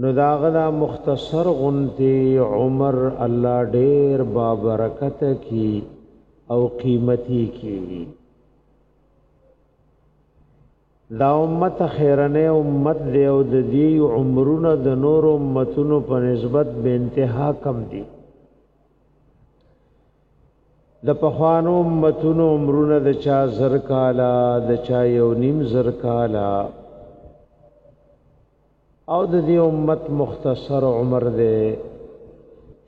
نو د هغه دا مختصر غونتی عمر الله ډیر بابرکته کی او قیمتي کی دا امت خیرنه امت دی او د دې عمرونه د نور امتونو په نسبت به انتها کم دي د پخوانو امتونو عمرونه د چا زر کالا د چا یو نیم زر کالا او د دې امت مختصر عمر دی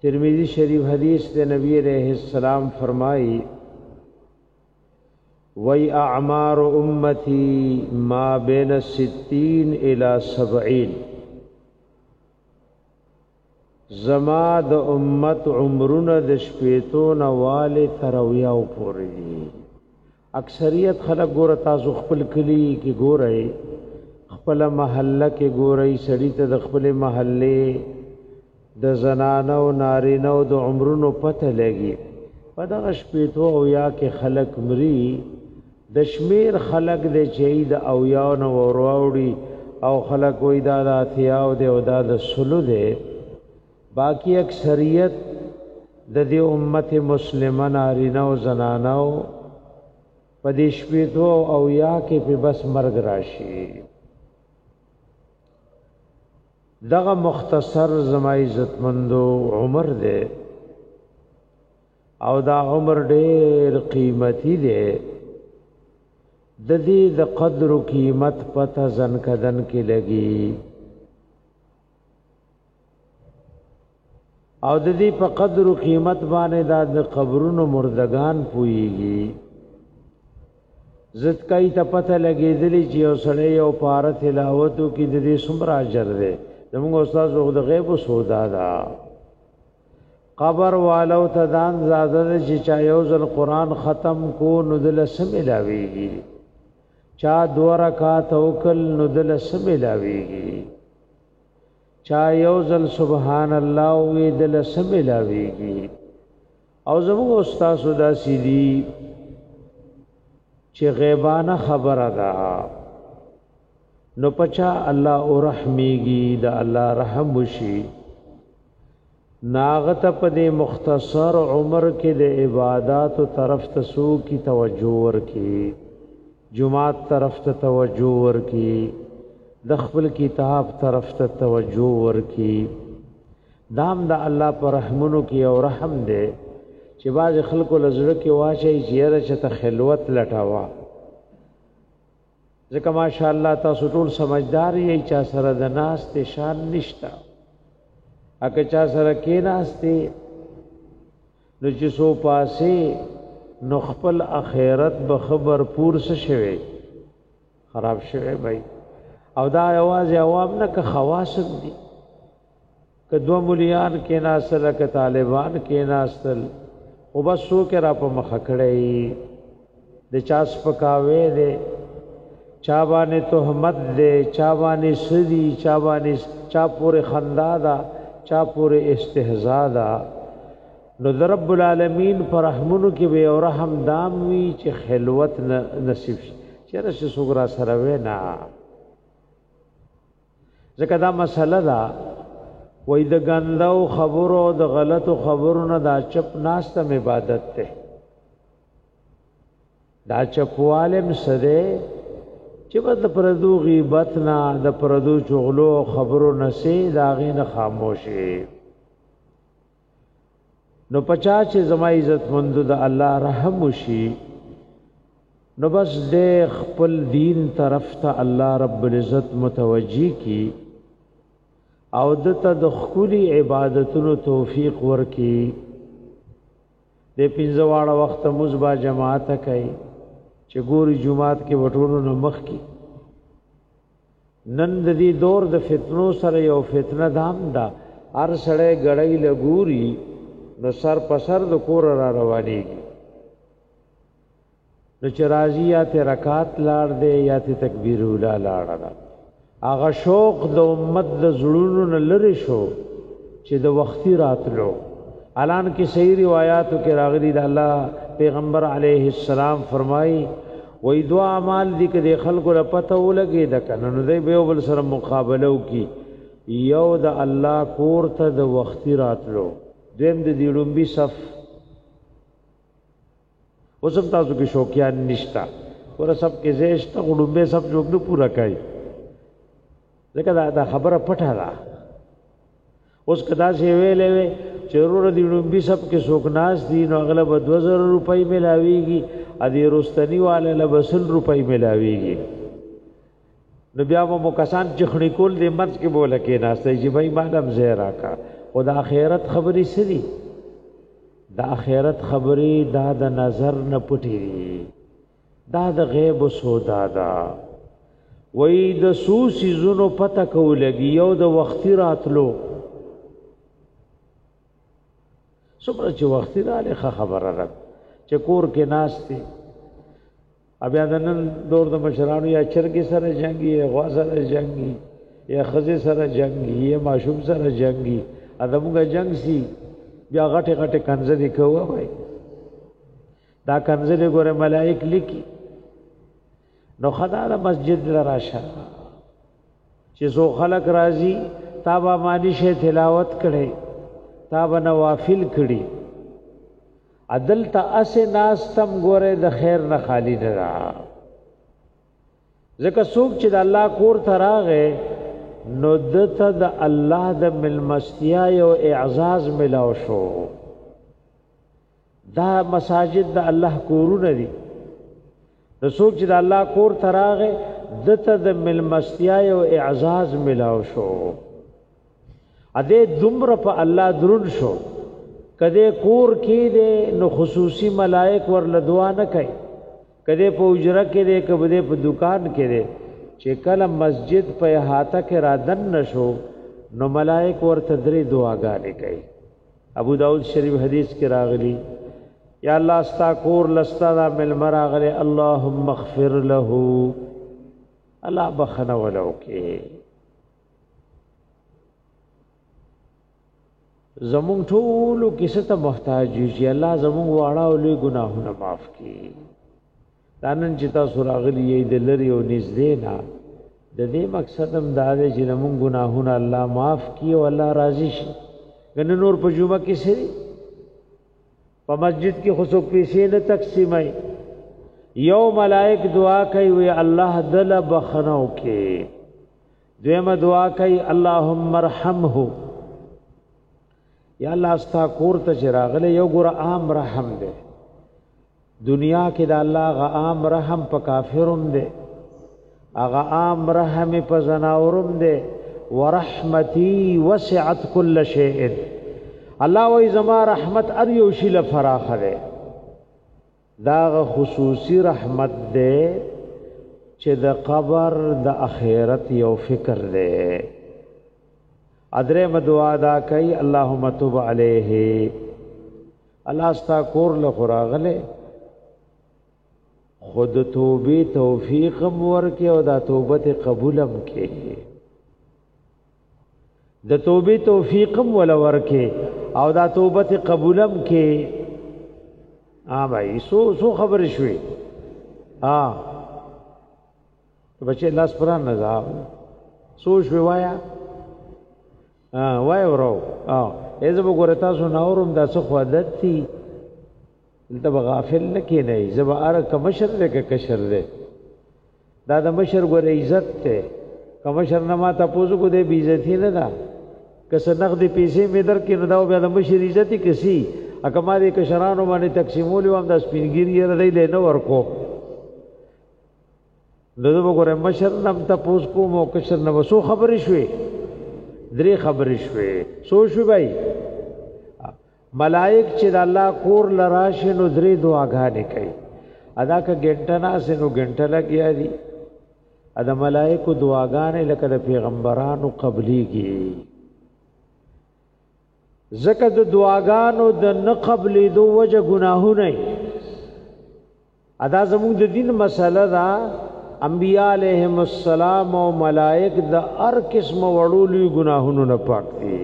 ترمذی شریف حدیث د نبی علیہ السلام فرمایي وی اعمار امتی ما بین 60 الى 70 زما د امت عمرونه د شپېتو نه والي تر اویاو پورې دي اکثریت خلک ګوره تاسو خپل کلی کې ګورئ خپل محله کې ګورئ سړی ته د خپل محله د زنانه او نارینه او د عمرونو پته لګي په دغه شپېتو او یا کې خلک مري د شمیر خلک دی چی د اویاو نه ورواوړی او خلک وای دا د اتیاو دی او دا د سلو دی باقی اکثریت د دی امت مسلمه نارینه او زنانه او په دې شپېتو او اویا کې په بس مرګ راشي دغه مختصر زما عزتمندو عمر دی او دا عمر ډېر قیمتي دی د دې د قدر او قیمت پته ځن کدن کې لګي او د دې په قدر او قیمت باندې دا د قبرونو مردگان پويږي زت کای ته پته لګېدلې چې یو سړی یو پاره تلاوتو کې د دې سمرا اجر دی زموږ استاد د غیب سودا ده قبر والو ته دان زاده چې چا یو ځل قران ختم کو نو دل سملاویږي چا دو رکعات وکل نو دل سملاویږي چا یو ځل سبحان الله وی دل سملاویږي او زموږ استاد سودا سیدی چې غیبانه خبره ده نو پچا الله او رحمیږي د الله رحم وشي ناغت په دې مختصر عمر کې د عبادت طرف ته سو کی توجه ورکی جمعات طرف ته توجه ورکی د خپل کتاب طرف ته توجه ورکی دام د دا الله پر رحمونو کې او رحم دی چې باز خلکو لزړه کې واچي چې یره چې ته خلوت لټاوه ځکه ماشاءالله تاسو ټول سمجدار یی چا سره د ناس ته شان نشتا اګه چا سره کې ناس ته نو چې سو پاسه نو خپل اخرت به خبر پور څه شوي خراب شوي بای او دا आवाज عوام نه که خواصم دي که دوه مليان کې ناسل که طالبان کې ناستل او بس سو کې را په مخ کړی د چا سپکاوي دي چا باندې تهمت دي چا باندې سدي چا باندې چا پورې خندا ده چا پورې استهزاء ده نو در رب العالمین پر رحمونو کې به او رحم دام وی چې خلوت نصیب شي چیرې څوګرا سره وینا ځکه دا مسله ده وای د ګندو خبرو د غلطو خبرو نه دا چپ ناستم عبادت ته دا چپوالم سده چې بس د پردو غیبت نه د پردو چغلو خبرو نسی دا غین خاموشي نو پچا چې زما عزت مند د الله رحم وشي نو بس د خپل دین طرف ته الله رب العزت متوجي کی او د تدخلی عبادتونو توفیق ورکی د پنځواړه وخت مزبا جماعت کوي چې ګوري جمعات کې وټولو نه مخ کی نن د دې دور د فتنو سره یو فتنه دام ده هر سړی ګړی لګوري نو سر په سر د کور را روانېږي نو چې راځي یا ته رکات لاړ دی یا ته تکبیر ولا لاړ ده هغه شوق د امت د زړونو نه لری شو چې د وختي راتلو الان کې صحیح روایتو کې راغلي د الله پیغمبر علیه السلام فرمایي وای دوا اعمال دي کې د خلکو له پته ولګي د کنه نو دی به بل سره مقابله وکي یو د الله کور ته د وختي راتلو دویم د دې لومبي صف اوس هم تاسو کې شوقیان نشتا ور سب کې زیش ته غړومبه سب جوړ نه پورا کوي ځکه دا خبره پټه ده اوس کدا سی ویلې وی چې ورور دی ډومبي سب کې څوک ناس دي نو اغلب 2000 روپۍ ملاويږي ا دې رستنی والے له بسل روپۍ ملاويږي نو بیا مو کسان چې خړې کول دې مرز کې بوله کې ناس دی چې بای مالم زیرا کا او د اخرت خبرې سری د اخرت خبرې دا د نظر نه پټې دي دا د غیب سودا ده وای د سو سيزونو پته کولګي یو د وختي راتلو څومره چې وختي رااله خبره ده چې کور کې ناشتي بیا د نن دور د مشرانو یا چرګې سره جنگي یا غوا سره جنگي یا خزې سره جنگي یا ماشوم سره جنگي ادمګه جنگ سي بیا غټه غټه کنځه دي کوه وای دا کنځلې ګوره ملائک لیکي نو خدا د مسجد لراشه چې زو خلق راضي تابا مانی شه تلاوت کړي تابا نوافل کړي عدل تا اس ناس تم ګوره د خیر نه خالی نه را ځکه څوک چې د الله کور ته راغې نو دته د الله د ملمستیا یو اعزاز ملاو شو دا مساجد د الله کورونه دي نو څوک چې د الله کور ته راغی دته د ملمستیا او اعزاز ملاو شو ا دې دومره په الله درون شو کده کور کې دې نو خصوصي ملائک ورله دعا نه کوي کده په اجره کې دې کبه په دکان کې دې چې کله مسجد په احاطه کې را دن نشو نو ملائک ورته درې دعاګانې کوي ابو داود شریف حدیث کې راغلی یا الله استا کور لستا دا مل مراغله اللهم اغفر له الله بخنه ولو کې زمون ټول کیسه ته محتاج یو چې الله زمون واړه او لوی ګناهونه معاف کړي دا نن چې تاسو راغلي یې د لری او نږدې نه د دې مقصد هم دا دی چې موږ ګناهونه الله معاف کړي او الله راضي شي ګنه نور په جمعه کې سي په مسجد کې خو څوک پیسې نه تقسیمای یو ملائک دعا کوي وی الله دل بخنو کې دویمه دعا کوي اللهم ارحمه یا الله استا کور ته چې راغله یو ګره عام رحم دی دنیا کې د الله غ عام رحم په کافرم دی هغه عام رحم په زناورم دی ورحمتي وسعت كل شيء الله وای زما رحمت ار یو شی له فراخه دی دا خصوصي رحمت دی چې د قبر د اخرت یو فکر دی ادره مدعا دا کوي اللهم تب عليه الله ستا کور له خراغله خود توبه توفیق ورکه او دا توبه ته قبولم کې د توبه توفیقم ول ورکه او دا توبه ته قبولم کې ا بھائی سو سو خبر شوي ا بچې لاس پران نه ځاو سوچ وی وایا ها وای ورو ها ایزه وګوره تاسو نورم دا څه خو عادت دي دلته به غافل نه کې نه زبا ار کمشر دې کې کشر دې دا د مشر ګوره عزت ته کمشر نه ما ته پوزو کو دې بی عزتي نه ده کس نقد پیسې مې در کې نه دا بیا د مشر عزت کسی اکما دې کشرانو باندې تقسیمول وم د سپینګری ردی له نه ورکو دغه وګوره مشر نم ته پوس کوم او کشر نو وسو خبرې شوې درې خبرې شوې سو شو بای ملائک چې د الله کور لراشه نو درې دعاګانې کوي ادا که ګنټه نه سينو ګنټه لګیا دي ادا ملائکو دعاګانې لکه د پیغمبرانو قبليږي ځکه د دعاګانو د نه قبلېدو وجه ګناهونه ادا زموږ د دین مسله ده انبیاء علیهم السلام او ملائک د هر قسم وړو لوی ګناهونو نه پاک دي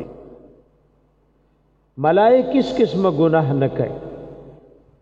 ملائک کس قسمه ګناه نه کوي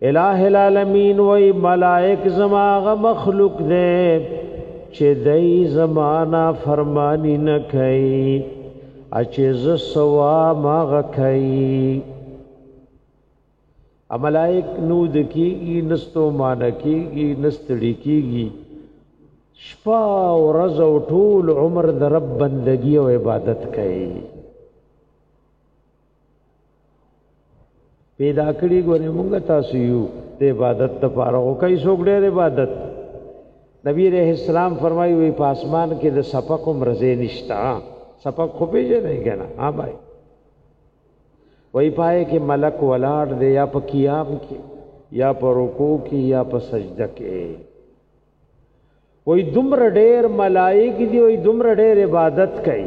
الہ العالمین وای ملائک زما غ مخلوق دې چې دای زمانہ فرمانی نه کوي اچ ز سوا ما غ کوي ملائک نو د کیږي نستو مان کیږي نستړي کیږي شپه او ورځ او ټول عمر د رب بندگی او عبادت کوي پیدا کړی ګورې مونږ تاسو یو د عبادت لپاره او کوي څوک ډېر عبادت نبی رحم السلام فرمایي وي په اسمان کې د سپق هم رزه نشتا سپق خو پیژنې کنه ها بھائی وای پای کې ملک ولاړ دی یا په قیام کې یا په رکوع کې یا په سجده کې وای دومره ډیر ملائک دی وای دومره ډیر عبادت کوي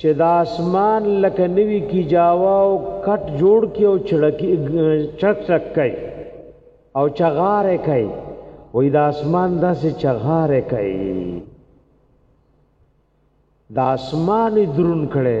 چې د اسمان لکه نوی کی جاوا او کټ جوړ کی او چړکی چک چک کوي او چغاره کوي وای د اسمان داسې چغاره کوي د اسمان درون کړي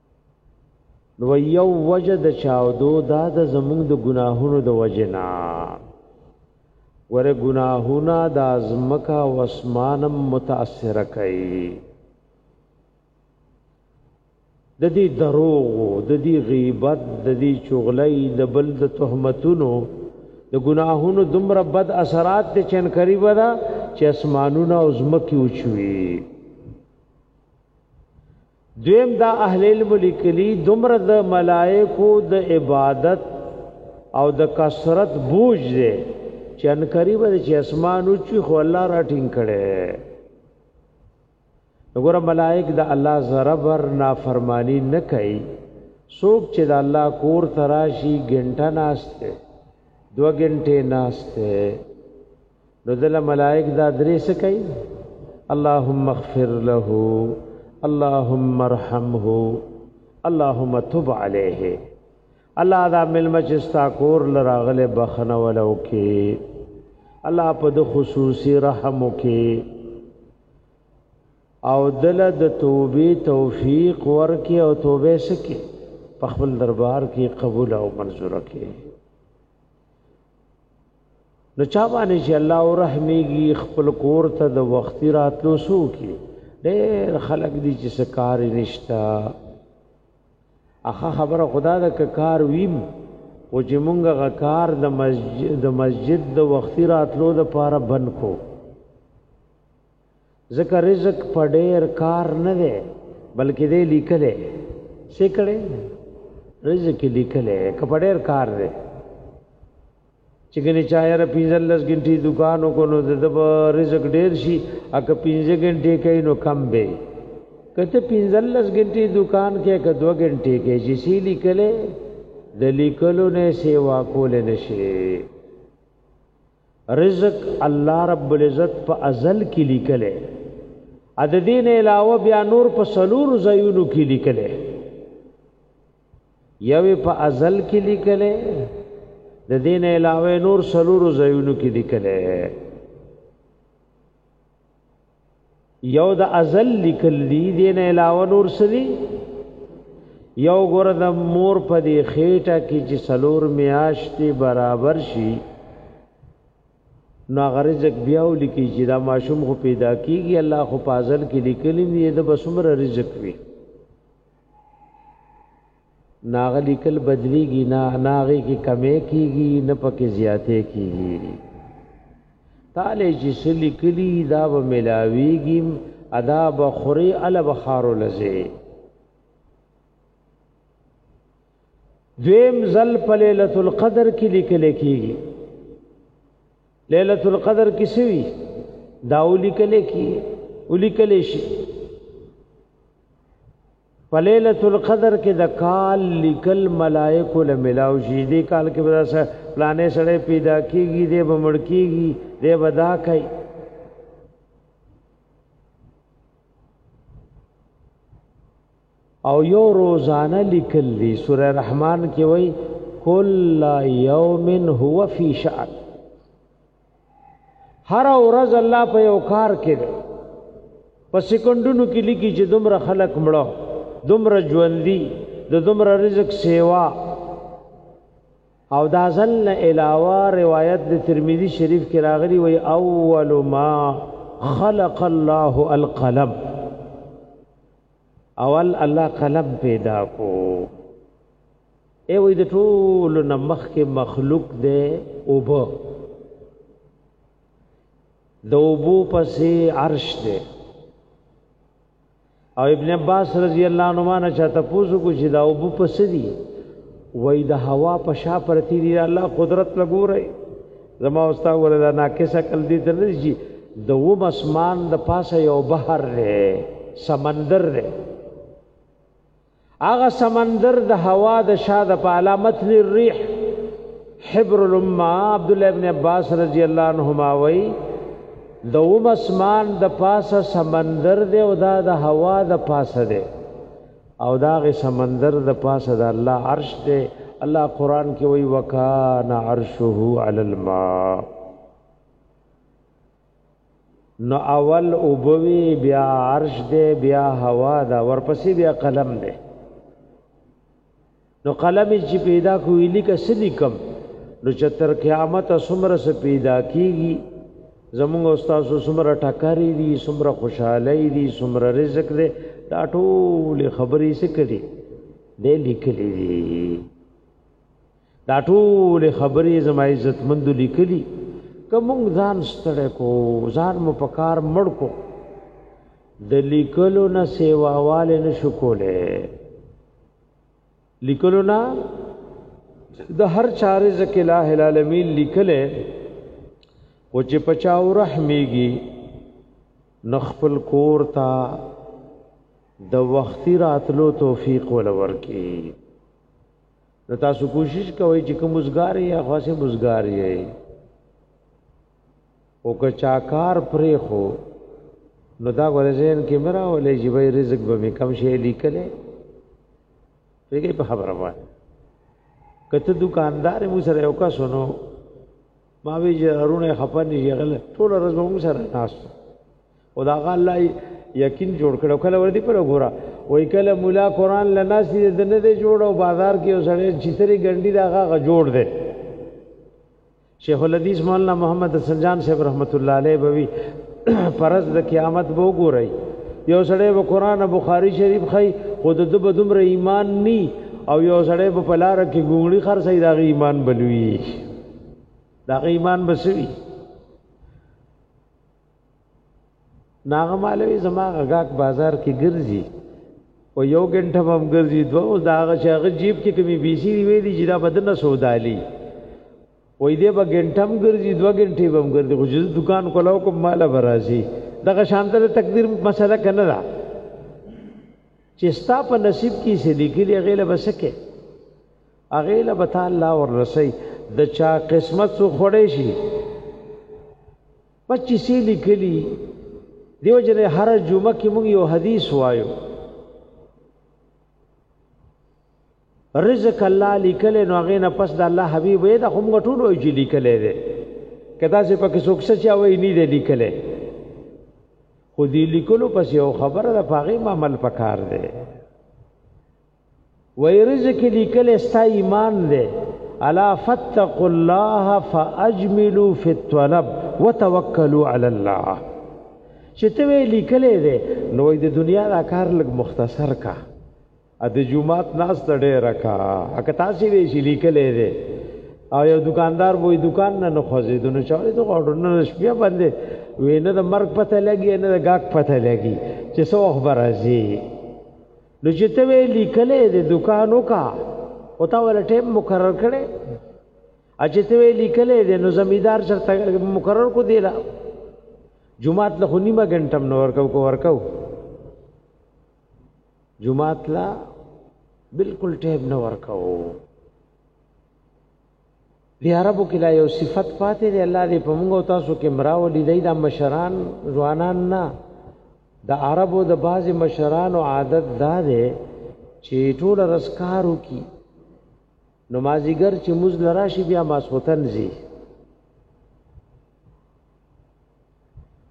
نو یو وجه د چاودو دا د زمونږ د ګناهونو د وجه نه ګوره ګناهونه د ازمکه او اسمانم متاثر کوي د دې دروغ د دې غیبت د دې چغلۍ د بل د تهمتونو د ګناهونو دومره بد اثرات ته چن کری ودا چې اسمانونه او زمکه اوچوي دویم دا اهل علم لیکلی دومره د ملائکو د عبادت او د کثرت بوج دی چې ان قریب دی چې اسمان او چې خو الله را ټینګ کړي وګوره ملائک د الله زربر نافرمانی نه کوي څوک چې د الله کور تراشي ګنټه ناشته دو ګنټه ناشته نو دل ملائک دا درې څه کوي اللهم اغفر له اللهم ارحمه اللهم تب عليه الله دا ملما چې ستا کور لراغله بخنه ولو کې الله په د خصوصي رحم کې او دل د توبې توفیق ورکې او توبه سکه په خپل دربار کې قبول او منزور کړي نو چا باندې چې الله او رحمېږي خپل کور ته د وختي راتلو سو کې ډېر خلک دي چې سکار نشتا اخه خبره خدا د کار ویم او چې مونږه غکار د مسجد د مسجد د وختي راتلو د پاره بند کو ځکه رزق په ډیر کار نه دی بلکې دی لیکلې څه کړي رزق لیکلې کپه ډیر کار دی چې ګنې چایر 15 غنټې دکانو کو نو د رزق ډیر شي اګه 15 غنټې کوي نو کم به کته 15 غنټې دکان کې که 2 غنټې کې چې سی لیکلې د لیکلو نه سیوا کول نشي رزق الله رب العزت په ازل کې لیکلی ا د دین علاوه بیا نور په سلور زینو کې لیکلی یوې په ازل کې لیکلی د دین علاوه نور سلور زینو کې لیکلی یو د ازل لیکل دی دین علاوه نور سری یو ګور د مور په دی خېټه کې چې سلور میاشتې برابر شي نو غرزک بیا ولیکي چې دا ماشوم خو پیدا کیږي الله خو پازل کې لیکلی دی د بسمره رزق وی ناغه لیکل بدلیږي نه ناغه کې کمې کیږي نه پکې زیاتې کیږي تاله چې سلی کلی دا به ملاویږي ادا بخوري ال بخارو لزه دویم زل په ليله القدر کې لیکل کیږي ليله القدر کې سوي دا ولیکل کیږي ولیکل شي په ليله القدر کې د کال لیکل ملائکو له ملاو شي دې کال کې به سره پلانې سره پیدا کیږي دې به مړ کیږي دې به دا کوي او یو روزانه لیکل دي سوره رحمان کې وای کل یوم هو فی شأن هر ورځ الله په یو کار کې دی په سکندونو کې لیکي چې دومره خلق مړو دومره ژوندۍ د دومره رزق سیوا او دا ځل نه علاوه روایت د ترمذی شریف کې راغلی وی اول ما خلق الله القلم اول الله قلم پیدا کو ای وای د ټول نمخ کې مخلوق دی اوبه د اوبو پسې عرش دی او ابن عباس رضی الله عنهما نه چاته پوزو کو چې دا اوبو پسې دی وای د هوا په شا پرتی دی الله قدرت لګورای زما اوستا ولا دا ناقصه کل دي تر دې د و اسمان د پاسه یو بحر دی سمندر دی هغه سمندر د هوا د شا د په علامت للريح حبر الامه عبد الله ابن عباس رضی الله عنهما وی د اوم اسمان د پاسه سمندر دی او دا د هوا د پاسه دی او دا غي سمندر د پاسه د الله عرش دی الله قران کې وی وکانا عرشه علی الماء نو اول اوبوي بیا عرش دی بیا هوا دا ورپسې بیا قلم دی نو قلم چې پیدا کوي لیکه سلی کم نو چې تر قیامت سمره سه پیدا کیږي زموږ استاد سمره ټکاری دي سمره خوشاله دي سمره رزق دي دا ټول خبرې څه کړي دې لیکلې دي دا ټول خبرې زما عزت مند لیکلي کوم ځان ستړی کو ځان مو په کار مړ کو د لیکلو نه سیواواله نشو کوله لیکلو نه د هر چاره ځکه الٰه العالمین لیکله او چې پچاو رحمېږي نو خپل کور ته د وختي راتلو توفیق ولور کی نو تاسو کوشش کوئ چې کوم وزګار یا خاصه وزګار یې او که چاکار پرې خو نو دا ورزین کې مرا ولې چې وای رزق به کم شي لیکلې پیګې په خبره وای کته دکاندار مو سره یو کا سنو ما وی جرونه خپن یغل ټول ورځ مو سره ناس او دا غا الله یقین جوړ کړو کله ور دي پر وګوره وای کله مولا قران لناسی د نه دی جوړ او بازار کې وسړې چیتري ګنډي دا غا جوړ دی شیخ الحدیث مولانا محمد حسن جان صاحب رحمت الله علیه بوي پرز د قیامت بو ګورای یو سړی به قران بخاری شریف خای خود د بدوم ر ایمان نی او یو سړی په پلار کې ګونګړي خرڅي دا ایمان بلوي دا ایمان بسوي ناغه مالوی زما غاک بازار کې ګرځي او یو غنټه بم ګرځي دوه او داغه شغه جیب کې کمی بیسی دی ویلی چې دا بدنه سودالی وې دې به غنټم ګرځي دوه غنټې بم ګرځي خو جز دکان کولاو کوم مال برازي دغه شانتل تقدیر مسله کنه را چې ستا په نصیب کې سې لیکلي غیله بسکه اغیله بتا الله ور رسي د چا قسمت سو خړې شي 25 یې لیکلي دیو جنې هر جمعه کې موږ یو حدیث وایو رزق الله لیکل نو هغه نه پس د الله حبیب یې د هم غټول وی چې لیکل دی کدا سه پکې څوک څه چا وی نه دی لیکل خو دې لیکلو پس یو خبره د پاغي عمل پکار دی وای رزق لیکل ستا ایمان دی الا فتق الله فاجملوا في الطلب وتوکلوا على الله چې ته وی لیکلې ده نو د دنیا دا کار لګ مختصر کا ا د جمعات ناس ته ډېر کا اګه تاسو وی شي لیکلې ده او یو دکاندار وې دکان نه نه خوځې دنه چاړې ته اورډونه شپه باندې وینه د مرګ پته لګي نه د گاک پته لګي چې څو خبر راځي نو چې ته وی لیکلې د دکان وکا او تا ول ټیم مقرر کړي اچې ته وی لیکلې د نو زمیدار چرته مقرر کو دی لا جمعات له نیمه غنټم نور کو کو ورکو جمعات لا بالکل ټیم نه ورکو دی عربو کې لا یو صفت پاتې دی الله دې په موږ او تاسو کې مراولي دی دا مشران ځوانان نه د عربو د باز مشران او عادت دا دی چې ټول رسکارو کی نمازیګر چې موز لراشي بیا ماسوتن زی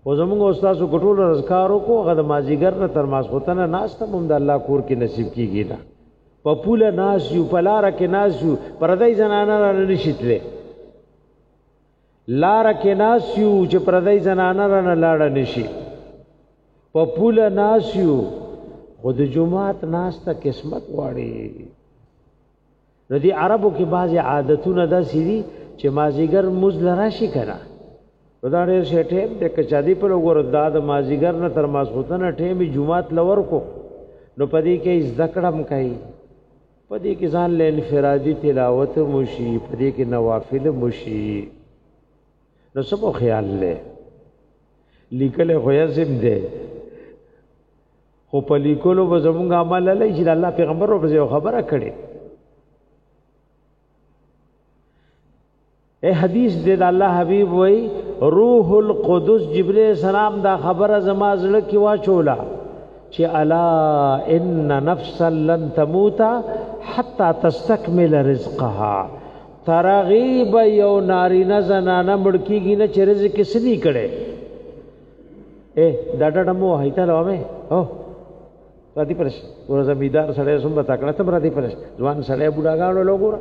او زموږ استاد کو ټول رزکارو کو غد مازیګر نه تر ماسختن ناست مم د الله کور کې نصیب کیږي نه په پوله ناس یو په لار کې ناس یو پردای زنانه را نه شتله لار کې ناس یو چې پردای زنانه را نه لاړ نشي په پوله ناس یو خود جمعات ناس ته قسمت واړي نو دی عربو کې بعضې عادتونه داسې دي چې مازیګر موز له راشي که نه نو دا ډېر شی ټایم دی که چا دی په وګوره دا د مازیګر نه تر ماسخوتنه ټایم یې جومات له ورکو نو په دې کې زده کړه هم کوي په دې کې ځان له انفرادي تلاوت هم وشي په دې کې نوافل هم وشي نو څه خیال دی لیکلی خو یې زم دی خو په لیکلو به زمونږ عمل لای چې د الله پیغمبر په یو خبره کړي اے حدیث دې د الله حبیب وای روح القدس جبرئیل السلام دا خبره زما زړه کې واچولا چې الا ان نفسا لن تموت حتا تستكمل رزقها ترغیب یو نارینه زنانه مړ کیږي نه چې رزق یې سدي کړي اے دا ډډه مو هی ته لومه او راتی پرش ور زمیدار سره سم به تکړه تم راتی پرش ځوان سره بډاګانو لوګور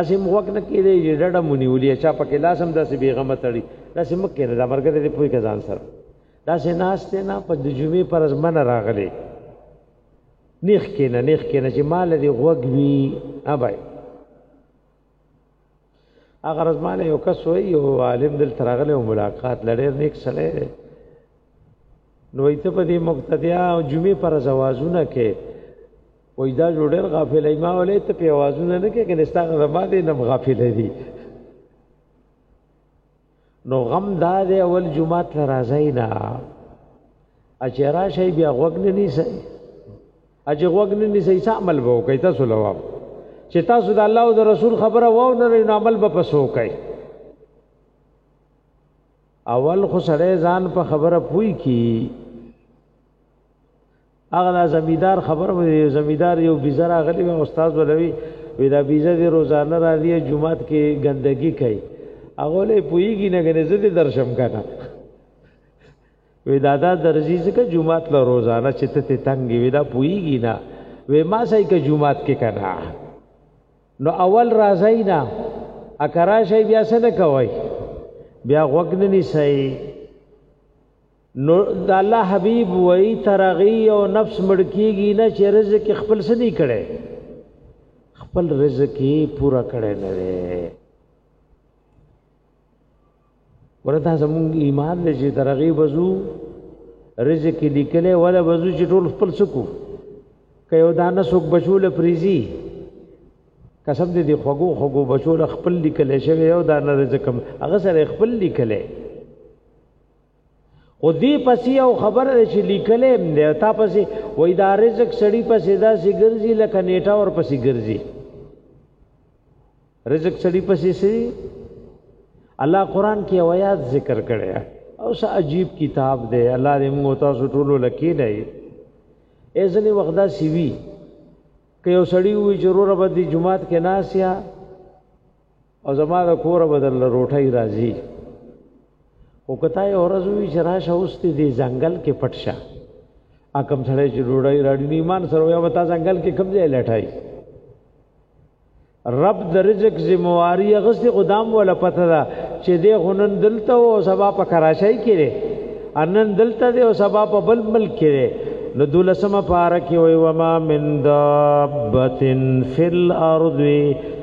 اسیم وک نه کیدې ډډه مونی ولیا چا پکې لاسم داسې بیغمه تړي داسې مکه نه دا مرګ دې پوي کزان سره داسې ناس ته نه په د جمعې پر ځمنه راغلي نیخ کینه نیخ کینه چې مال دې غوګ وی ابای هغه رزمانه یو کس وای یو عالم دل ترغله او ملاقات لړیر نیک سره دی نو ایته په دې مقتدیا او جمعې پر زوازونه کې وای دا جوړر غافل ایما ولې ته په اوازونه نه کې کنه ستاسو زما دې نم غافل دی نو غم دا دی اول جمعات ته راځي نه اچرا شي بیا غوګن نه سي اجه غوګن نه سي څه عمل وو کوي تاسو لواب چې تاسو د الله او د رسول خبره وو نه نو عمل به پسو کوي اول خو سړی ځان په خبره پوي کی هغه دا زمیدار خبر مې یو زمیدار یو بیزه راغلی و استاد ولوي وی دا بیزه د روزانه راځي جمعات کې ګندګي کوي هغه له پویږي نه غنې زه دې درشم کنه وی دا دا درځي ځکه جمعات له روزانه چې ته ته تنګ وی دا پویږي نه وی ما سای کې جمعات کې کنه نو اول راځي نه اکرا شي بیا څه نه کوي بیا وګننی سي نو د الله حبيب وای ترغي او نفس مړکیږي نه چې رزق خپل سدي کړي خپل رزق یې پورا کړي نه دی ورته زموږ ایمان دې چې ترغي وزو رزق لیکلې ولا وزو چې ټول خپل سکو که یو دانه سوک بچول پریزي قسم دې دی خوګو خوګو بچول خپل لیکلې شوی یو دانه رزق هغه سره خپل لیکلې خو دی پسې او خبره چې لیکلې دی تا پسې وای دا رزق سړی پسې دا سي ګرځي لکه نیټه ور پسې ګرځي رزق سړی پسې سي الله قران کې آیات ذکر کړي او څه عجیب کتاب دی الله دې موږ تاسو ټول لکې نه یې ازنه وخت دا سی وی که یو سړی وی ضرور به د جمعات کې ناسیا او زما د کوره به درله روټۍ راځي خو که تا یو ورځ ووي چې راشه اوس دې دې ځنګل کې پټ شه اکم سړی چې ډوډۍ راړي نو ایمان سره وایه به تا ځنګل کې کوم ځای لټای رب د رزق ذمہواری غسل غدام ولا پته ده چې دې غنن دلته او سبا په کراچۍ کې لري انن دلته دې او سبا په بل ملک کې لري نو دولسمه پارا کې وای و ما من دابتن فی الارض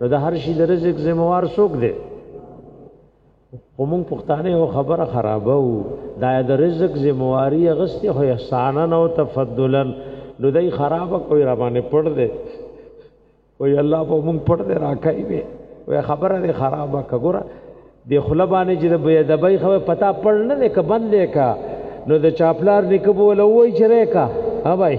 نو د هر شي د رزق ذمہوار څوک دی خو مونږ پښتانه یو خبره خرابه وو دا د رزق ذمہواری غسته خو احسانا او تفضلا نو دای خراب کوي را باندې پړ دی وای الله په مونږ پړ دی راکای به وای خبره دی خرابه کګوره دی خله باندې چې د بی ادبی خو پتا پړ نه دی ک بند دی کا نو د چاپلار نکبول وای چرې کا ها بھائی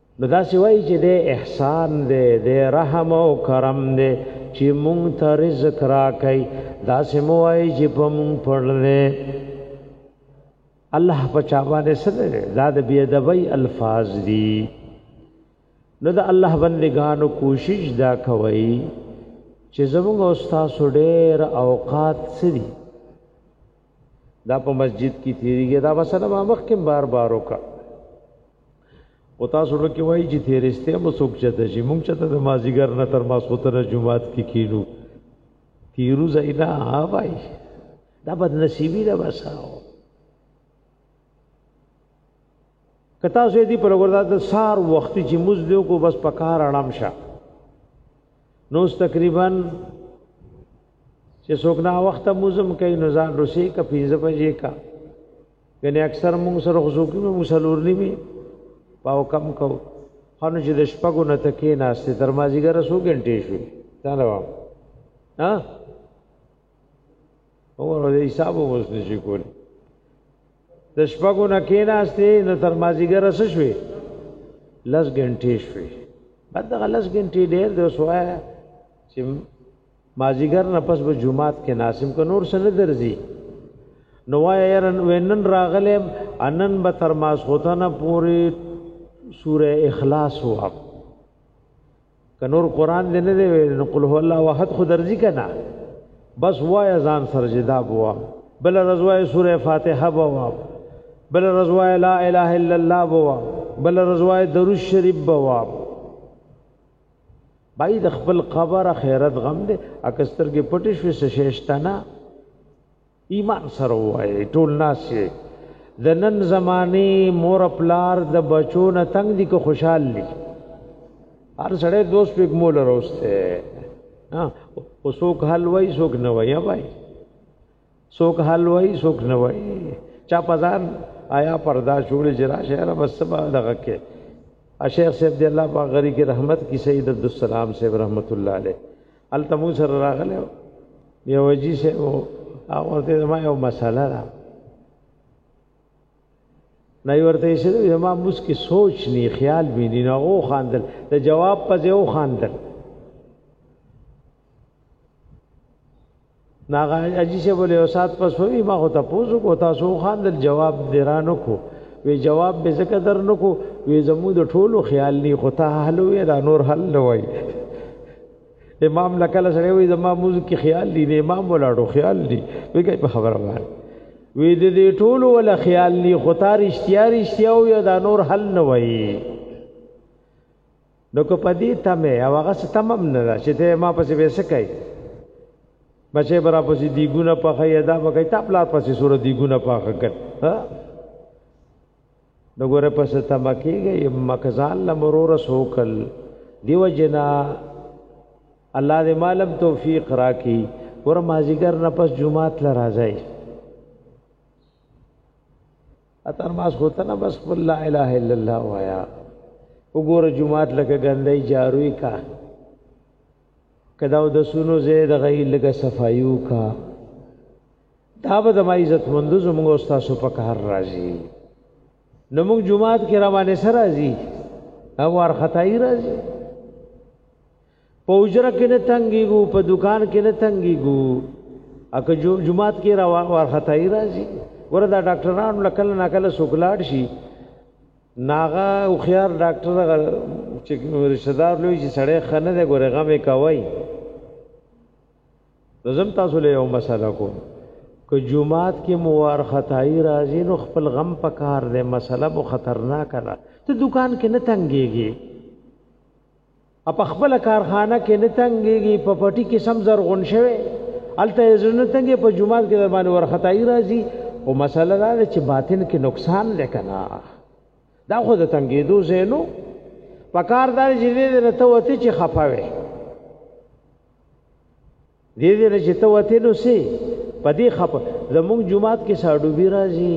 نو داسې وایي چې دی احسان دی دی رحم او کرم دی چې مونږ ته رزق راکړي داسې مو وایي چې په مونږ پړلې الله په چا باندې سره دا د بی ادبی الفاظ دي نو د الله بندگانو کوشش دا کوي چې زموږ استاد ډېر اوقات سړي دا په مسجد کې تیریږي دا مسله ما مخکې بار بار وکړه او تاسو له کې وایي چې تیرسته مو څوک چته شي مونږ چته د مازیګر نه تر ماسوتر جمعات کې کینو تیرو زینا ها وای دا بد نصیبی ده بس هاو که تاسو دې پر وردا د سار وخت چې موږ دیو کو بس په کار اړم شه نو تقریبا چې څوک نه وخت موزم کوي نو ځان روسي کا پینځه بجې کا یعنی اکثر موږ سره خو څوک موږ سلور نیمه پاو کم کو خانو چې د شپګو نه تکې ناشته تر مازیګر سو غنټې شو دا نه وام ها اور دې حساب وسنه شي کولی د شپږو نه کېناستې نو تر مازیګر څه شوې لس غنټې شوې بعد دغه لس غنټې ډېر دی اوس وایه چې مازیګر نه پس به جمعات کې ناسم که نور څه نه درځي نو وایه یار وینن راغلم انن به تر ماسخوتنه پورې سوره اخلاص وه که نور قران دې نه دی ویل نو قل هو الله احد خو درځي کنه بس وای ځان سره جدا بوا بل رضوای سوره فاتحه بوا بل رضوای لا اله الا الله بوا بل رضوای درود شریف بوا بای د خپل قبر خیرت غم دې اکستر کې پټې شوې سشهشتنه ایمان سره وای ټول ناس یې د نن زمانه مور پلار د بچو نه تنگ دي که خوشحال دي هر سړی دوست پک مول روسته او څوک حل وای څوک نه وای وای څوک حل وای څوک نه وای چا پزان آیا پردا جوړې جرا شهر بس سبا دغه کې اشیخ صاحب دی الله پاک غری کې رحمت کی سید عبدالسلام صاحب رحمت الله علیه هلته مو سره راغلی و یو حاجي صاحب و هغه ورته زما یو مسله ده نه ورته یې سره زما موس کې سوچ نی خیال مې نی نه او خاندل د جواب په ځای او خاندل ناغه اجي شه بولې او سات پس وی ما خو تاسو کو تاسو خان د جواب درانو کو وی جواب به زکه در نو کو وی زمو د ټولو خیال نی خو ته حل وی دا نور حل نه وای امام لکل سره وی زما موز کی خیال دی د امام ولاړو خیال دی وی کوي په خبره باندې وی د دې ټولو ولا خیال نی خو تار اشتیار اشتیاو یا دا نور حل نه وای نو که په دې تمه او هغه څه تمم نه ده چې ته ما پسې به څه کوي بچې به را پسې دیګونه پخه یا دا به کوي تا پلار پسې سوره دیګونه پخه کړ نو ګوره پسې تمه کېږي مکزان له مروره سوکل دیو جنا الله دې مالم توفیق راکړي ګوره مازیګر نه پس جمعات له راځي اتر ماس غوته نه بس قل لا اله الا الله وایا وګوره جمعات لکه ګندای جاروي کا کدا د سونو زید غی لګه صفایو کا دا به د ما عزت مند زموږ استاد سو په کار راځي نو موږ جمعات کې روانه سره راځي او ورختای راځي په اجره کې نه تنګيګو په دکان کې نه تنګيګو اګه جو جمعات کې را ورختای راځي وردا ډاکټرانو لکل نه کله سوکلاړ شي ناغه او خيار ډاکټر چې رشتہ دار لوي چې سړی خنه دی ګوره غم کوي زم تاسو له یو مسله کو که جمعات کې موار خدای راځي نو خپل غم پکار دی مسله مو خطرناک ده ته دکان کې نه تنګيږي په خپل کارخانه کې نه تنګيږي په پټي کې سم زرغون شوی الته زړه تنګي په جمعات کې در باندې ورختای راځي او مسله دا چې باطن کې نقصان لکنه دا خو د تنګېدو زینو پکار دار چې دې نه ته وته چې خپاوي دې دې نه چې ته وته نو سي پدې خپ زموږ جمعات کې ساډو بي راځي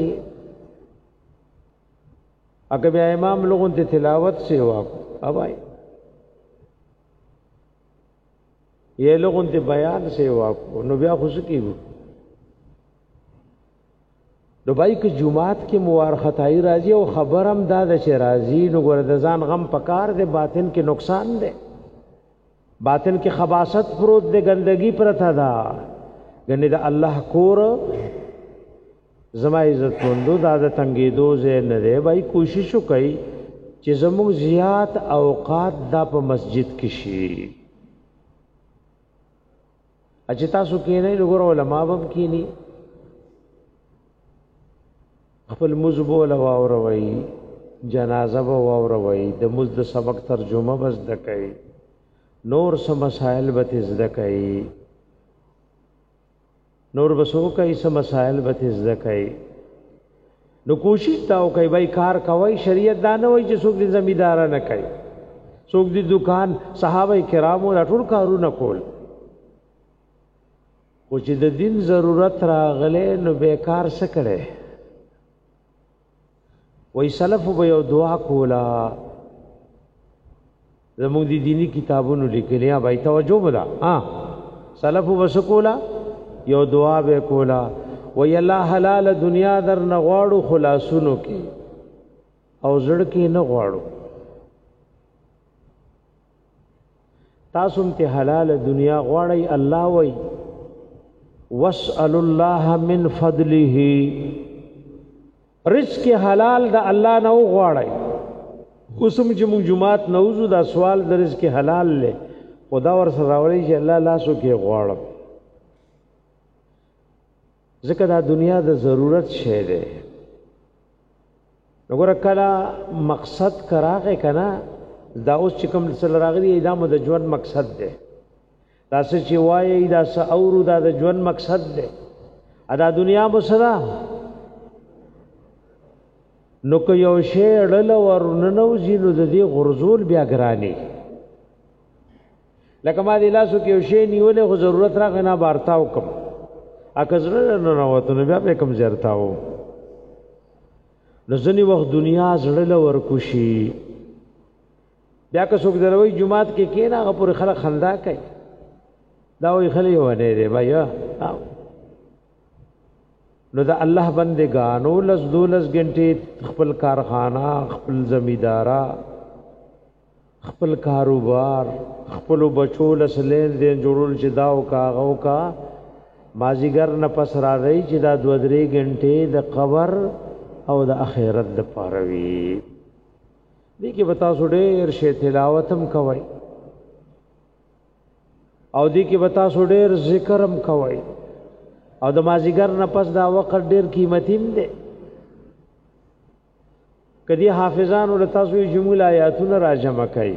اګه بیا امام لوګون ته تلاوت سی واپ اوای یې لوګون ته بیان سی واپ نو بیا خوش کیږو نو بای که جمعات کې موار خدای راضي او خبرم دا د چې راضي نو ګور د ځان غم پکار دی باطن کې نقصان دی باطن کې خباست پروت دی ګندګي پرته ده ګنې د الله کور زما عزت مندو دا د تنګېدو ځای نه دی بای کوشش وکړئ چې زموږ زیات اوقات دا په مسجد کې شي چې تاسو کینې نو ګور علما هم کینی خپل مزبو له واوروي جنازه به واوروي د مز د سبق ترجمه بس دکای نور سم مسائل به تز دکای نور بسو کای سم مسائل به تز دکای نو کوشش دا وکړئ بای کار کوئ شریعت دا نه وایي چې څوک دې زمیدار نه کوي څوک دې دکان صحابه کرامو دا ټول کارونه کول خو چې د دین ضرورت راغله نو به کار سکړي وای سلف به یو دعا کولا زموږ دي دینی کتابونو لیکلي به توجه ولا ها سلف وسکولا یو دعا به کولا و یلا حلال دنیا در نغواړو خلاصونو کې او زړه کې نه غواړو تاسو ته حلال دنیا غواړی الله وای واسال الله من فضله رزق حلال د الله نه وغواړي اوسم چې موږ جمعات نوزو دا سوال د رزق حلال له خدا ور سره راوړي چې الله لاسو کې غواړم ځکه دا دنیا د ضرورت شی دی وګوره کله مقصد کراغه کنا دا اوس چې کوم سره راغلی دا مو د ژوند مقصد دی دا څه چې وایي دا څه اورو دا د ژوند مقصد دی ادا دنیا مو سره نو که یو شی ړل ورنه نو زینو د دې غرزول بیا ګرانی لکه ما دې لاسو کې یو شی نیولې خو ضرورت راغی نه بارتا وکم اګه زړه نه راوته نو بیا به کم زیرتاو نو ځنی وخت دنیا زړه لور کوشي بیا که څوک دروي جمعات کې کینا هغه پر خلک خندا کوي دا وی خلی و نه دی بیا نو دا الله بندگانو لس دولس غنټه خپل کارخانه خپل زمیدارا خپل کاروبار خپل بچو لس لین دین جوړول چې دا او کا غو کا مازیګر نه پس را رہی چې دا دو درې غنټه د قبر او د اخرت د پاروي دې کې بتا سو ډېر شی تلاوت هم کوي او دې کې بتا سو ډېر ذکر هم کوي او د مازیګر نه پس دا وخت ډېر قیمتي هم دی کدی حافظانو له تاسو جمله آیاتونه را جمع کړي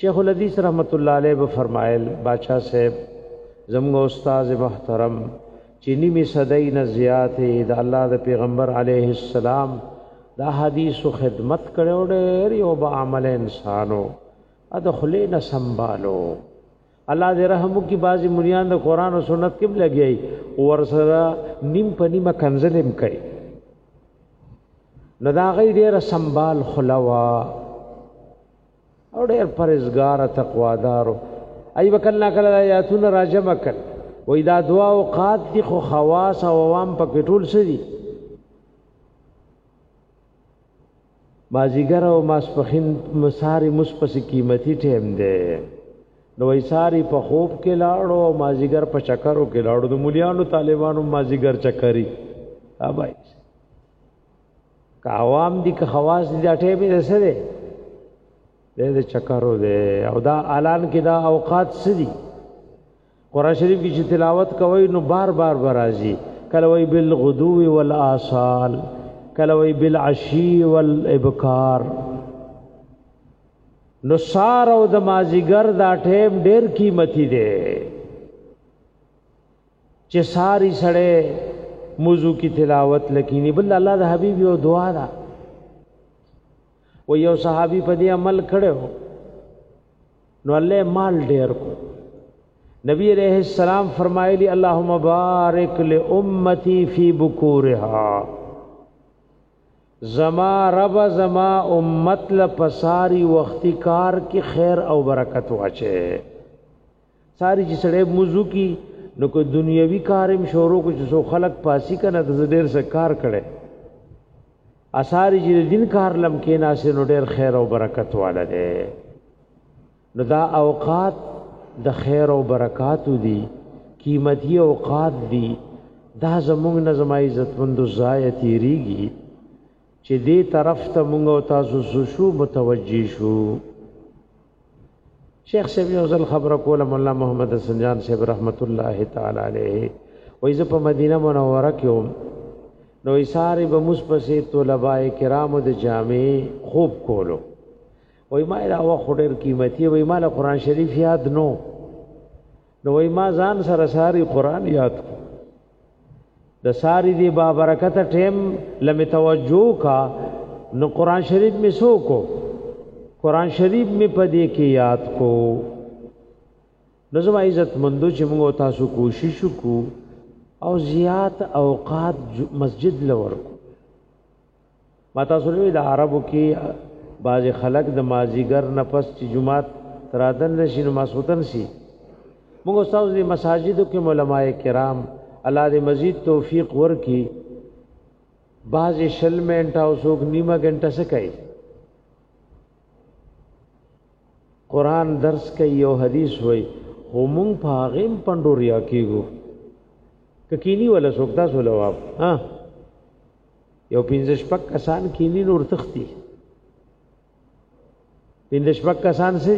شیخ الحدیث رحمت الله علیه به فرمایل باچا صاحب زموږ استاد محترم چې نیمه صدای نه زیات د الله د پیغمبر علیه السلام دا حدیثو خدمت کړو ډېر یو با عمل انسانو ا د خلې نه سنبالو الله دې رحم وکي بازي مليان د قران او سنت کې لګي ور سره نیم په نیمه کنزلم کوي نو دا غي ډېر سنبال خلوا او ډېر پرېزګار تقوادارو ای وکنا کله آیاتونه راجمع کړ وې دا دعا او قات دي خو خواص او عوام په کټول سړي مازیګر او ماسپخین مساری مصپس قیمتي ټیم دی نو ایساری په خوب کې لاړو او مازیګر په چکرو کې لاړو د مليانو طالبانو مازیګر چکري ابای که عوام دي که خواص دي دا ټیم یې څه دی د چکرو دی او دا الان کې دا اوقات څه دي قرآن شریف کې چې تلاوت کوي نو بار بار برازي کله وی بالغدو والآصال کله وی بالعشی والابکار نو سار او د مازیګر دا ټیم ډیر قیمتي دی چې ساری سړی موضوع کی تلاوت لکینی بل الله د حبیب یو دعا ده و یو صحابي په دې عمل کړو نو الله مال ډیر کو نبی علیہ السلام فرمایلی اللهم بارک لامتی فی بکورها زما رب زما امت لپساری وختی کار کی خیر او برکت واچه ساری چې سړی موضوع کی نو که دنیوي کارم شروع کو چې سو خلق پاسی کنه د ډیر څه کار کړي اثاری چې دین کار لم کې ناس نو ډیر خیر او برکت والا دی نو دا اوقات د خیر او برکات دي قیمتي اوقات دي دا زمونږ نه زما عزت مند ځای تیریږي چې دې طرف ته مونږ او تاسو شو متوجي شو شیخ صاحب یو ځل خبره کوله مولا محمد حسن جان صاحب رحمت الله تعالی علیه وای زه په مدینه منوره کې وم نو ایثار به مصپسې طلباء کرامو د جامع خوب کولو وای ما لا و خډر قیمتي وای ما له قران شریف یاد نو نو وای ما ځان سره ساری قران یاد کو د ساری دی با برکت ټیم لمه توجه کا نو قران شریف می سو کو قران شریف می پدې کې یاد کو نظم عزت مندو چې موږ تاسو کوشش وکړو او زیات اوقات مسجد لور کو ما تاسو لوي د عربو کې بعض خلک د مازیګر نه پس چې جمعات ترادن نشي نو ماسوتن سي موږ استاد دې مساجدو کې علماء کرام الله دې مزید توفیق ورکي بعض شل منټه او څوک نیمه غنټه څه کوي قران درس کوي او حدیث وای خو مونږ په هغه پندوریا کیګو ککینی ولا څوک تاسو لواب ها یو پنځه شپږ کسان کینی نور تختی پنځه شپږ کسان سي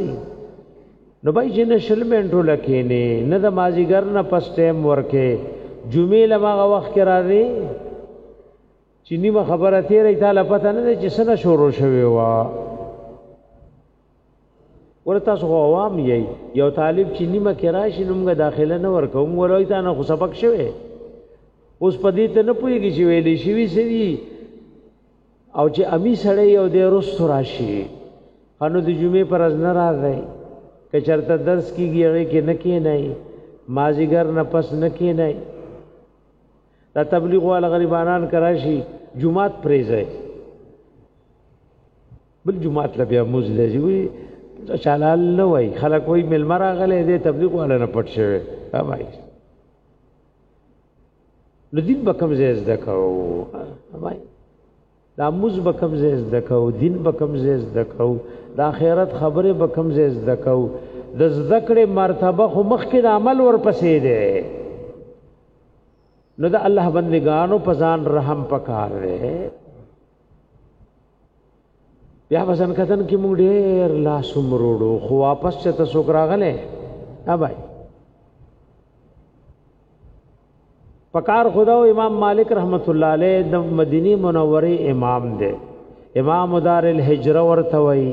نو بای چې نشل منټو لکې نه نه د مازیګر نه پس ټیم ورکه جمعې لمغه وخت کې راځي چې نیمه خبره تیرې تعالی پته نه چې سنه شروع شوی و ورته تاسو خو عوام یی یو طالب چې نیمه کې راشي نو موږ داخله نه ورکوم ولوي تا نه خو سبق شوی اوس په دې ته نه پوهیږي چې ویلې شوی سوي او چې امی سړی یو د رست راشي انو د جمعې پر از نه راځي که چرته درس کیږي هغه کې نه کې نه مازیګر نه پس نه کې نه دا تبلیغ وال غریبانان کراشي جمعات پریزه بل جمعات لا بیا موز لږی وی چالال نه وای خلک وای ملمر غلې دې تبلیغ والا نه پټ شوی هاي نو دین به کم زیز دکاو هاي دا موز به کم زیز دکاو دین به کم زیز دکاو د آخرت خبره به کم زیز دکاو د ذکر مرتبه خو مخکې د عمل ورپسې ده نو د الله بندگانو په ځان رحم پکار دی بیا بسن کتن کې موږ ډېر لاس مروړو خو واپس چې تاسو راغله ها بھائی پکار خدا او امام مالک رحمت الله علیه د مدینه منوره امام دی امام دار الهجره ورته وای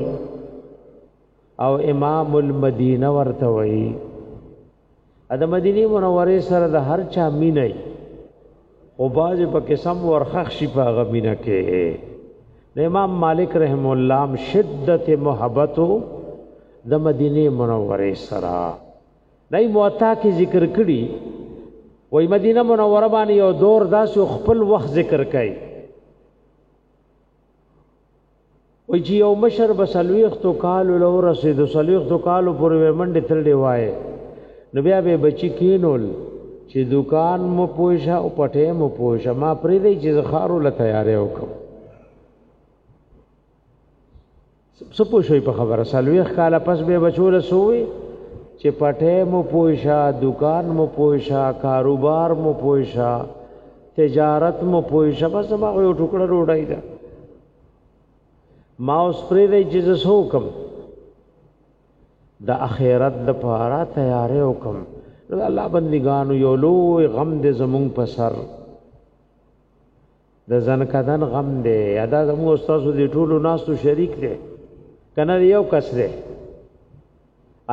او امام المدینه ورته وای د مدینه منوره سره د هر چا مینه او باز په قسم ورخخ شي په غمینه کې د امام مالک رحم الله ام شدت محبت د مدینه منوره سره دای موتا کې ذکر کړي وای مدینه منوره باندې یو دور داسې خپل وخت ذکر کړي و چې یو مشر به سلويختو کال له ورسې د سلويختو کال پر ومنډې تل دی وای نو بیا به بچی کینول چې دکان مو پوښه او پټه مو پوښه ما پرې دی چې زخارو له تیارې وکم څه پوه شوي په خبره څلوېښت کاله پس به یې بچوله څه ووایي چې پټی مو پوه شه دوکان مو پوه شه کاروبار مو پوه شه تجارت مو پوه شه بس زما خو یو ټوکړه ډوډۍ ده ما اوس پرېږدی چې زه څه وکړم د اخرت دپاره تیاری وکړم نو د الله بندګانو یو لوی غم دی زمونږ په سر د ځنکدن غم دی یا دا زموږ استادو د ټولو ناسو شریک دی کنه یو کس دی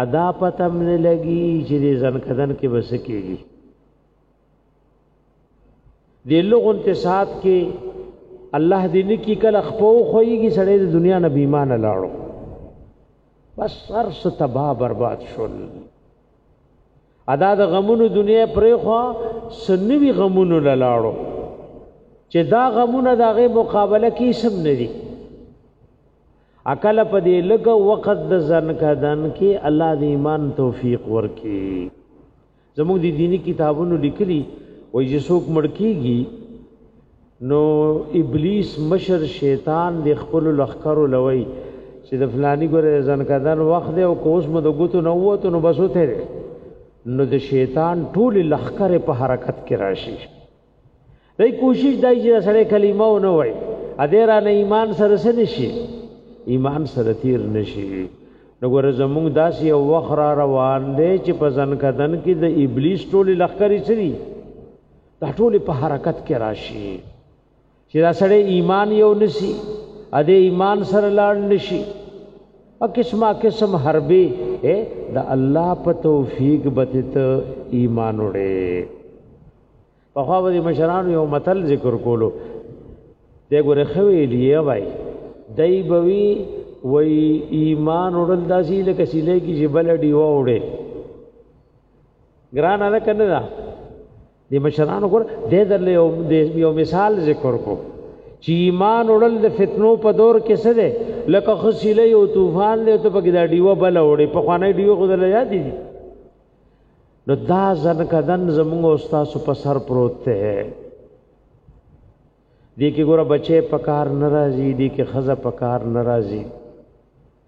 ادا پتم نه لګي چې د ځنکدن کې بس کېږي د لغ انتصاب کې الله دې نکی کله خپو خوېږي سړی د دنیا نه بیمانه لاړو بس سر ست تباہ برباد شول ادا د غمونو دنیا پرې خو سنوي غمونو لاړو چې دا غمونه دغه مقابله کې سم نه دي عقل په دې لګ وخت د ځن کدن کې الله دې ایمان توفیق ورکي زموږ دي دینی کتابونو لیکلي وایي چې څوک مړ کیږي نو ابلیس مشر شیطان د خپل لخرو لوي چې د فلانی ګره ځن کدن وخت دی او کوس مو د ګوتو نو وته نو بسو ته نو د شیطان ټول لخر په حرکت کې راشي دای کوشش دای چې سره کلمه و نه وای ا دې را نه ایمان سره سن شي ایمان سره تیر نشي نو ګره زمونږ داسې او وخرا روان دی چې په ځن کدن کې د ابلیس ټول لخر سری دا ټول په حرکت کې راشي چې دا سړی ایمان یو نسی ا دې ایمان سره لاړ نشي او قسمه قسم حربي دا الله په توفیق بتت ایمان وړي په خو به مشران یو متل ذکر کولو دې ګوره خوي دی وای دای بوي وای ایمان وړل داسې لکه سیلې کې جبل دی وړي ګران نه کنه دا د مشرانو ګور د درل یو یو مثال ذکر کو چې ایمان وړل د فتنو په دور کې څه ده لکه خسیله یو طوفان دی ته پکې دا ډیوه بل وړي په خوانه ډیوه خو دل یاد دي نو دا ځن کدن زموږ استاد په سر پروت ته دې کې ګوره بچې پکار ناراضي دې کې خزه پکار ناراضي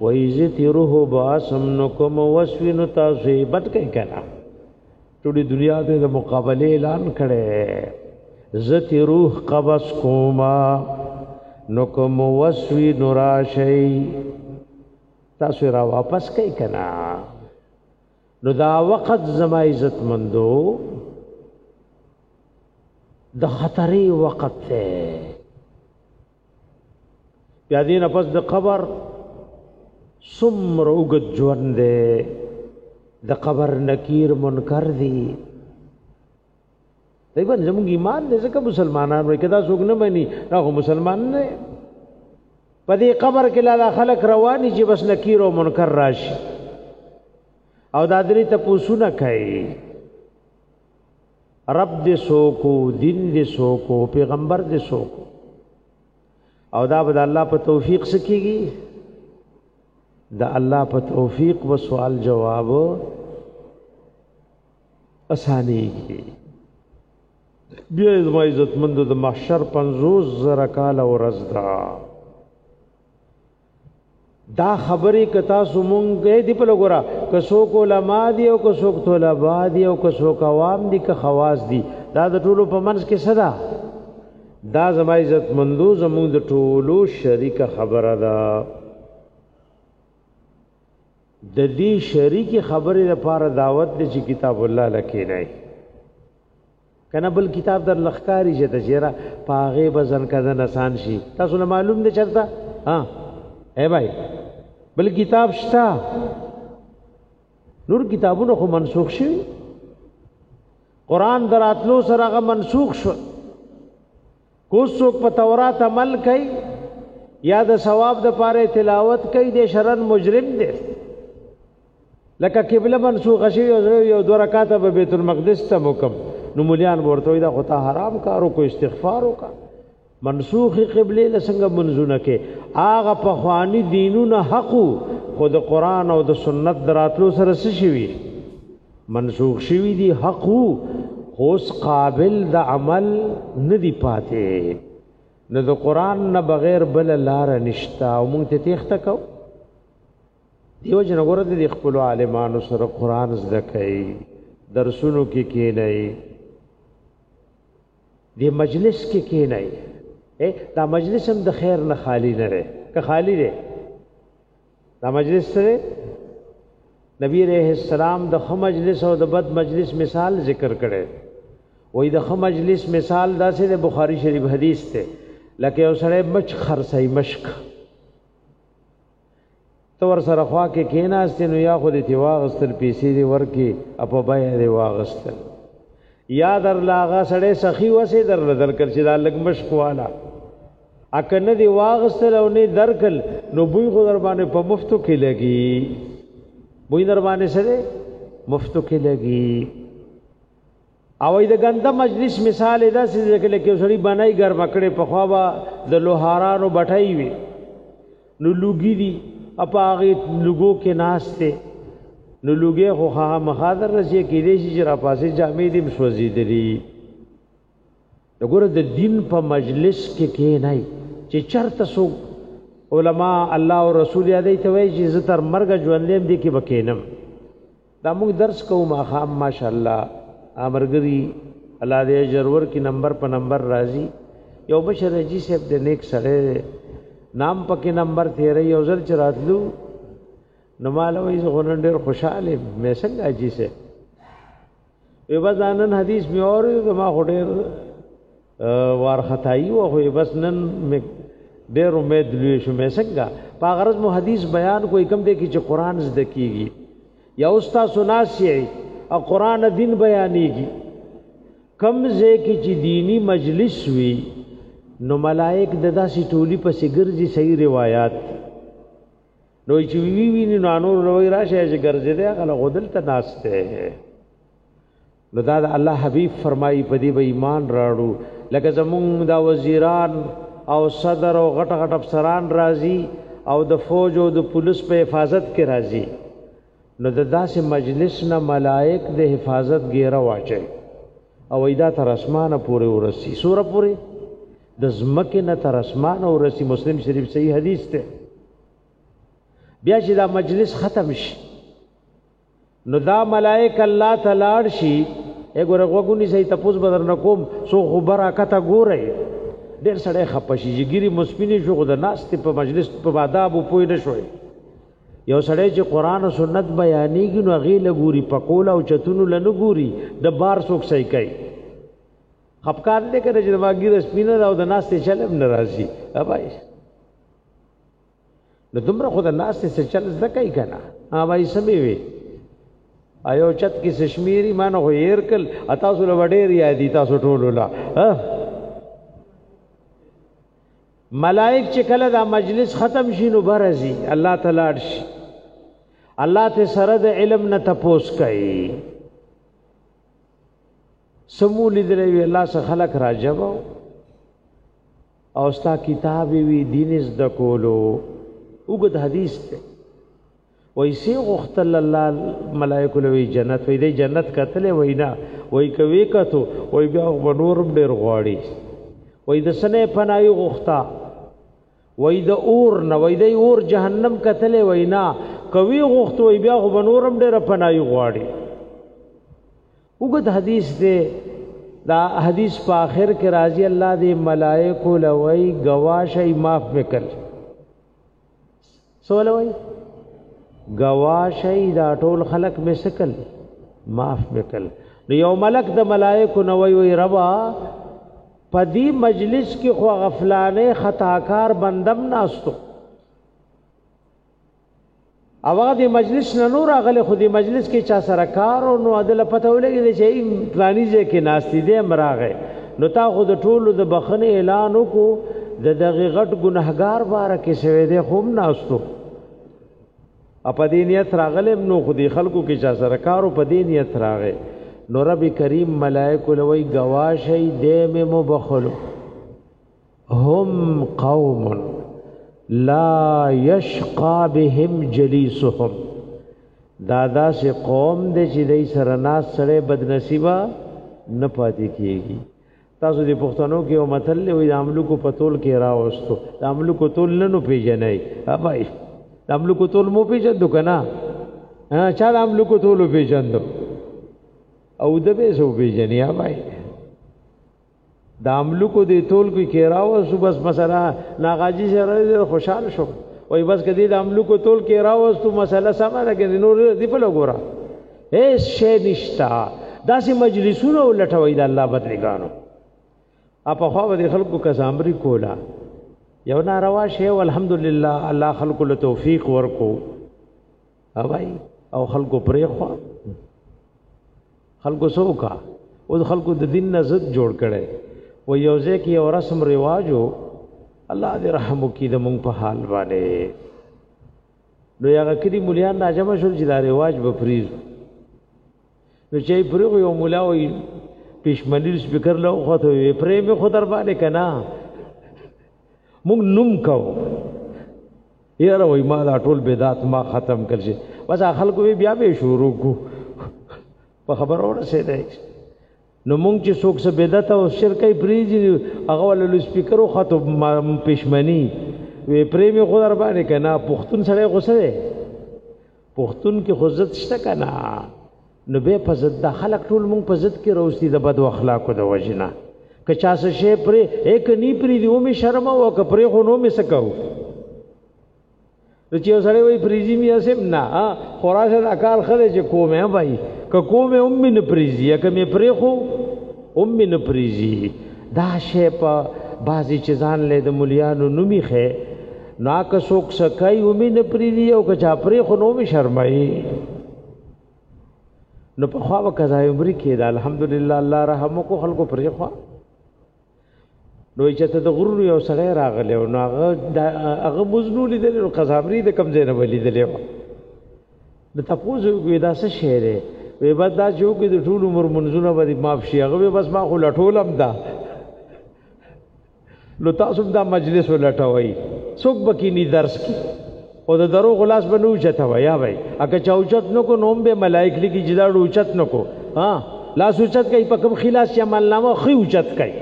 وایزی تیروه باسم نو کوم وسوی نو تاسو یې بد کوي کنه ټولې دنیا ته د مقابله اعلان کړي زتی روح قبض کوما نو کوم وسوی نوراشی تاسو را واپس کوي کنه نو دا وخت زما عزت مندو د خطرې وخت ته بیا دین پس د قبر سمره وګد ژوند دی د قبر نکیر منکر دی دی باندې زموږ ایمان دې ځکه مسلمانان وي کدا څوک نه مني هغه مسلمان نه په دې قبر کې لا خلک رواني چې بس نکیر او منکر راشي او دا درې ته پوسونه کوي رب دې سوکو دین دې سوکو پیغمبر دې سوکو او دا به د الله په توفیق سکیږي د الله په توفیق و سوال جواب اسانیږي بیا زما عزتمند د محشر 50 زره کال ورځ ده دا خبرې کتا سومونګه دی په لګورا که څوک علما دی او که څوک طلبا دی او که څوک عوام دی که خواص دی دا د ټولو په منځ کې صدا دا زما عزت مندو زموږ د ټولو شریک خبره ده د دې شریک خبرې لپاره دعوت دی چې کتاب الله لکه نه کنه بل کتاب در لخکاری چې ته چیرې پاغه به ځن کده نسان شي تاسو له معلوم دي چرته ها اے بھائی بل کتاب شتا نور کتابونه خو منسوخ شي قران دراتلو سره غ منسوخ شو کو څوک په تورات عمل کوي یا د ثواب د پاره تلاوت کوي د شرن مجرم دی لکه قبله منسوخه شي او یو دوه رکعات به بیت المقدس ته وکم نو مليان ورته دا خطا حرام کارو کو استغفار وکا منسوخ قبله لسنګ منزونه کې اغه په خواني دینونه حق خود قران او د سنت دراتلو سره شي منسوخ شوی دی حق خوس قابل د عمل ندی پاتې نو د قران نه بغیر بل لار نشتا او مونږ ته تخت کو دیو جن غره د خپل عالمانو سره قران زده کوي درسونو کې کې نه دی مجلس کې کې نه دا مجلس هم د خیر نه خالی نه دی که خالی دی دا مجلس سره نبی رحم السلام د خ مجلس او د بد مجلس مثال ذکر کړي وای د خ مجلس مثال داسې د بخاری شریف حدیث ته لکه یو سړی مچ خرڅای مشک تو ور سره خوا کې کیناست نو یا خو دې تی واغستل پیسې دې ورکی اپو بای دې واغستل یا در لاغه سړی سخی وسه در درکل چې دا لګ مشک والا اکه نه دی واغسل او نه درکل نو بوی خو در باندې په مفتو کې لګي بوی در باندې سره مفتو کې لګي او د ګنده مجلس مثال دا چې ځکه لکه سړی بنای ګر پکړې په خوا به د لوهارانو بټای وي نو لوګي دي اپا هغه لوګو کې ناشته نو لوګي خو هغه مخادر رسې کې دې چې را پاسې جامې دې مسوځې دي دګوره د دین په مجلس کې کې نه چې چرته سو علما الله او رسول یې دې ته وایي چې زه تر مرګ ژوندې دې کې بکینم دا موږ درس کوو ما خام ماشاءالله امرګری الله دې اجر ورکړي نمبر په نمبر راځي یو بشر جی صاحب دې نیک سره نام پکې نمبر تیرې یو ځل چې راتلو نو مالوي زه غونډر خوشاله مې څنګه جی صاحب وی بس نن حدیث می اور زما هډیر وار خدای او خو بس نن می ډیر امید لوي شو مې څنګه په غرض مو حدیث بیان کوی کم دی کی چې قران زده کیږي یا استاد سناسی او قران دین بیانېږي کم ځای کی چې دینی مجلس وی نو ملائک د داسې ټولی پسې ګرځي صحیح روایت نو چې وی وی نو انور لوی راشه چې ګرځې دی هغه غدل ته ناشته نو دا د الله حبیب فرمایي په دې به ایمان راړو لکه زمونږ دا وزیران او صدر او غټ غټ افسران راځي او د فوج او د پولیس په حفاظت کې راځي نو د داسې مجلس نه ملائک د حفاظت ګیره واچي او وای دا تر اسمانه پورې ورسی سوره پورې د زمکه نه تر اسمانه ورسی مسلم شریف صحیح حدیث ته بیا چې دا مجلس ختم شي نو دا ملائک الله تلاړ شي اګوره غوګونی سي تپوس بدر نکوم سو خبره کته ګوره ډېر سړی خپشي جګيري مسپيني شو خو د ناس په مجلس په آداب پوي نه شوي یو سړی چې قران او سنت بیانېږي نو غي لګوري پکول او چتونو لنګوري د بار څوک صحیح کوي خپکار دې کړي چې واګي رسمینه او د ناس ته چلم ناراضي اوبای نو دومره خو د ناس ته چل زکای کنه اوبای سمې وي ایو چت کې سشمیری مان هو ير کل اتا سره وډیر یادی تاسو ټول ولا ملائک چې کله دا مجلس ختم شي نو برزي الله تعالی شي الله ته سره د علم نه تپوس کوي سمو لیدلې وی الله سره خلق راجب او ستا کتاب وی دین ز د کولو وګد حدیث ته وای سی غختل الله ملائکه لوی جنت وای دی جنت کتل وای نه وای کوي کتو وای بیا غنورم ډیر غواړي وای د سنې پنای غختا وای د اور نه وای دی اور جهنم کتل وای نه کوي غخت وای بیا غنورم ډیر پنای غواړي وګد حدیث دی دا حدیث په آخر کې راضی الله دی ملائکه لوی گواشای معاف وکړي سوال وای گواشی دا ټول خلق می سکل معاف میکل نو یو ملک د ملائکو نو وی وی ربا پدی مجلس کې خو غفلانه خطاکار بندم ناستو او هغه د مجلس نه نور غلې خو د مجلس کې چا سره کار او نو عدل پته ولګي چې ای پلاني ځای کې ناشتي دې مراغه نو تا خو د ټولو د بخنه اعلان وکړو د دغه غټ ګناهګار بار کې شوی دی خوم ناشتو په دې نیت راغلم نو خو دې خلکو کې چا سره کار او په دې نیت راغې نو رب کریم ملائکه لوی گواشه دې مې مبخلو هم قوم لا یشقا بهم جلیسهم دا داسې قوم دی چې دای سره ناس سره بدنصیبه نه پاتې کیږي تاسو د پښتنو کې یو متل وي د املوکو پتول کې راوستو د املوکو تول نه نو پیژنې هبای د املوکو تول مو پیژندو کنه چا د املوکو تول پیژندو او د به سو پیژنې هبای د املوکو دی تول کې کیراو سو بس مثلا ناغاجی سره خوشاله شو وای بس کدی د املوکو تول کې راوستو مسله سمه ده کې نور دی په لګورا هیڅ شی نشتا داسې مجلسونه ولټوي د الله بدلګانو اپا خو به خلکو کزامري کولا یو ناروا شی والحمدلله الله خلکو له توفیق ورکو اوای او خلکو پرې خو خلکو سوکا او خلکو د دین نه ضد جوړ کړي و یو ځکه یو رسم رواجو الله دې رحم وکړي د مونږ په حال باندې نو هغه کړي مليان راجم شول چې دا رواج به فریز نو چې پرغ یو مولا وي پښمنل سپیکر له خوته وي پرې مې خو در باندې کنا موږ نوم کو یاره وای ما دا ټول بدعت ما ختم کړ شي بس خلکو بیا به شروع کو په خبرو رسیدای نو مونږ چې څوک څه بدعت او شرک یې پریږي هغه ول لوډ سپیکر او خاطو پښمنی وی پرې می خو در باندې کنا پښتون سره غوسه ده پښتون کې خو عزت شته کنا نو به په ضد د خلک ټول مونږ په ضد کې روستي د بد اخلاقو د وجنه که چا څه شی پرې یک نی پرې دی او می شرم او که پرې خو نو می سکو نو چې سړی وای پریزی می اسم نه خراشه د اکال خله چې کومه وای که کومه امي نه پریزی که می پریخو امي نه پریزی دا شی په بازي چې ځان له د مليانو نومي خې نا که څوک سکای امي نه پریزی او که چا پری خو نو می شرمای نو په خوا وکځای عمر کې دا الحمدلله الله رحم کو خلکو پری خو نو چې ته د غرونو یو سړی راغلی او نو هغه هغه مزنو لیدل او قزامری د کم ځای نه ولیدل و نو تاسو یو دا څه شی دی وی بس دا چې وکړي د ټول عمر منځونه به معاف شي هغه بس ما خو لټولم دا نو تاسو دا مجلس ولټوي څوک بکینی درس کی خو د درو غلاس به نو چته ویا وای اګه چاوچت نو کو نوم به ملائک لګي جدا روچت نو کو ها لاس اوچت کوي په کوم خلاص یا ملنامه خي اوچت کوي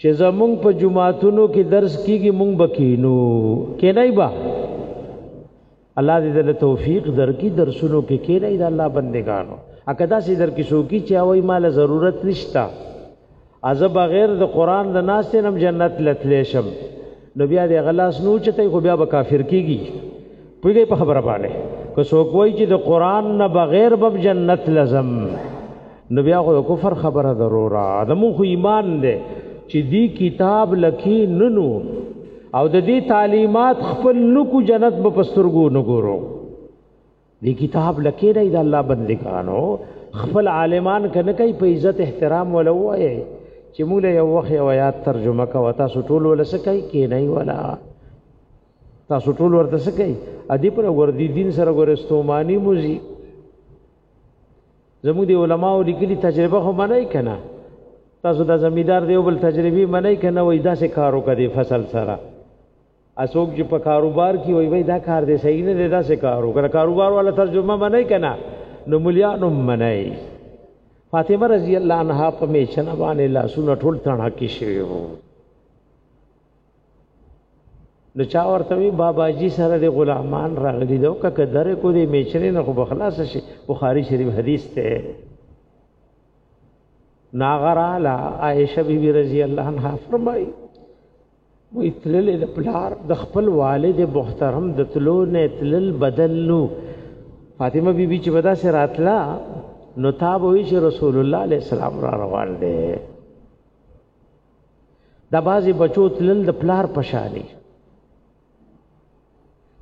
چې زمونږ په جمعاتونو کې درس کیږي مونږ بکینو کینای با الله دې له توفیق درکې درسونو کې کینای دا الله بندگانو اګه دا سي درکې شو کی چې وای مال ضرورت نشتا ازه بغیر د قران د ناس نم جنت لتلی شم نو بیا د غلاس نو چته خو بیا به کافر کیږي پوهیږي په خبره باندې که څوک وایي چې د قران نه بغیر به جنت لزم نو بیا خو کفر خبره ضروره ادم خو ایمان دی چې دی کتاب لکی ننو او د دې تعلیمات خپل نکو جنت به پسترګو نګورو دی کتاب لکه نه د الله بندگانو خپل عالمان کنه کوي په عزت احترام ولا وایي چې موږ له یو وخت یو آیات ترجمه کا وتا سټول ولا سکای کې نه ولا تاسو ټول ورته سکای ادي پر وردی دین سره ګورستومانی موزي زموږ دی علماو لیکلي تجربه خو منای کنه تاسو د زمیدار دیو بل تجربي منای کنه وای دا سه کارو کدي فصل سره اسوک چې په کاروبار کې وای وای دا کار دی صحیح نه دی دا څه کار وکړه کاروبار والا ترجمه منای کنه نو مليانو منای فاطمه رضی الله عنها په میچنه باندې لاسونه ټول تڼه کې شوی وو نو چا ورته وی بابا جی سره د غلامان راغلی دو ککه درې کو دې میچنه نه خو بخلاص شي بخاری شریف حدیث ته ناغرالا عائشہ بی بی رضی اللہ عنہ فرمائی وی تلل د پلار د خپل والد محترم د تلو نه تلل بدل نو فاطمه بی بی چې ودا سره راتلا نو تا به وی چې رسول الله علیه السلام را روان دی د بازي بچو تلل د پلار پشانی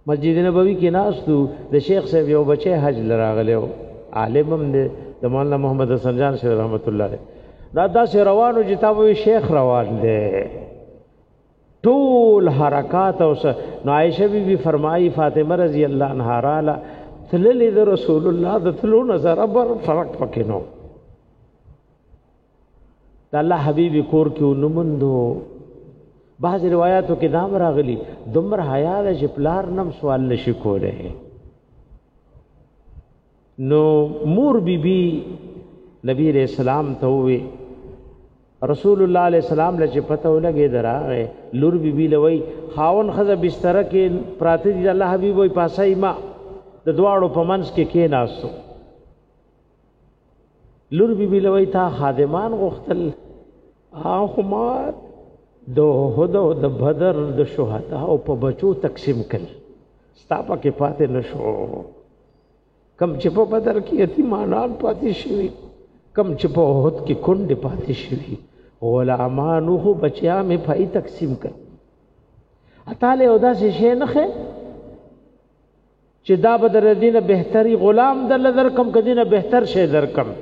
مسجد نبوي کې ناستو د شیخ صاحب یو بچی حج لراغلو عالم هم دی د مولانا محمد حسن جان شیخ رحمت الله علیه دا داسې روانو چې تاسو شیخ روان دی ټول حرکات او نو عائشه بی بی فرمایي فاطمه رضی الله عنها رااله تللی د رسول الله د تلو نظر بر فرق پکې نو د الله حبیب کور کې ونمندو بعض روایتو کې دام راغلي دمر حیا د جپلار نم سوال نشي کوله نو مور بی بی نبی علیہ السلام ته وی رسول الله علیہ السلام لچ پته ولګي دراغه لور بی بی لوي خاون خزه بستر کې پراته دي الله حبیب وي پاسای ما د دواړو په منځ کې کې ناسو لور بی بی لوی تا خادمان غختل اخو ما د هدا او د بدر د شهدا او په بچو تقسیم کړ ستا پکې پاتې نشو کم چې په بدر کې یتیمانان پاتې شوي کم چې په هوت کې کونډې پاتې شوي غلامانو خو بچیا مې پای تقسیم کړ اتاله او داسې شی نه خې چې دا به در دینه بهتري غلام در لدر کم کدینه بهتر شي در کم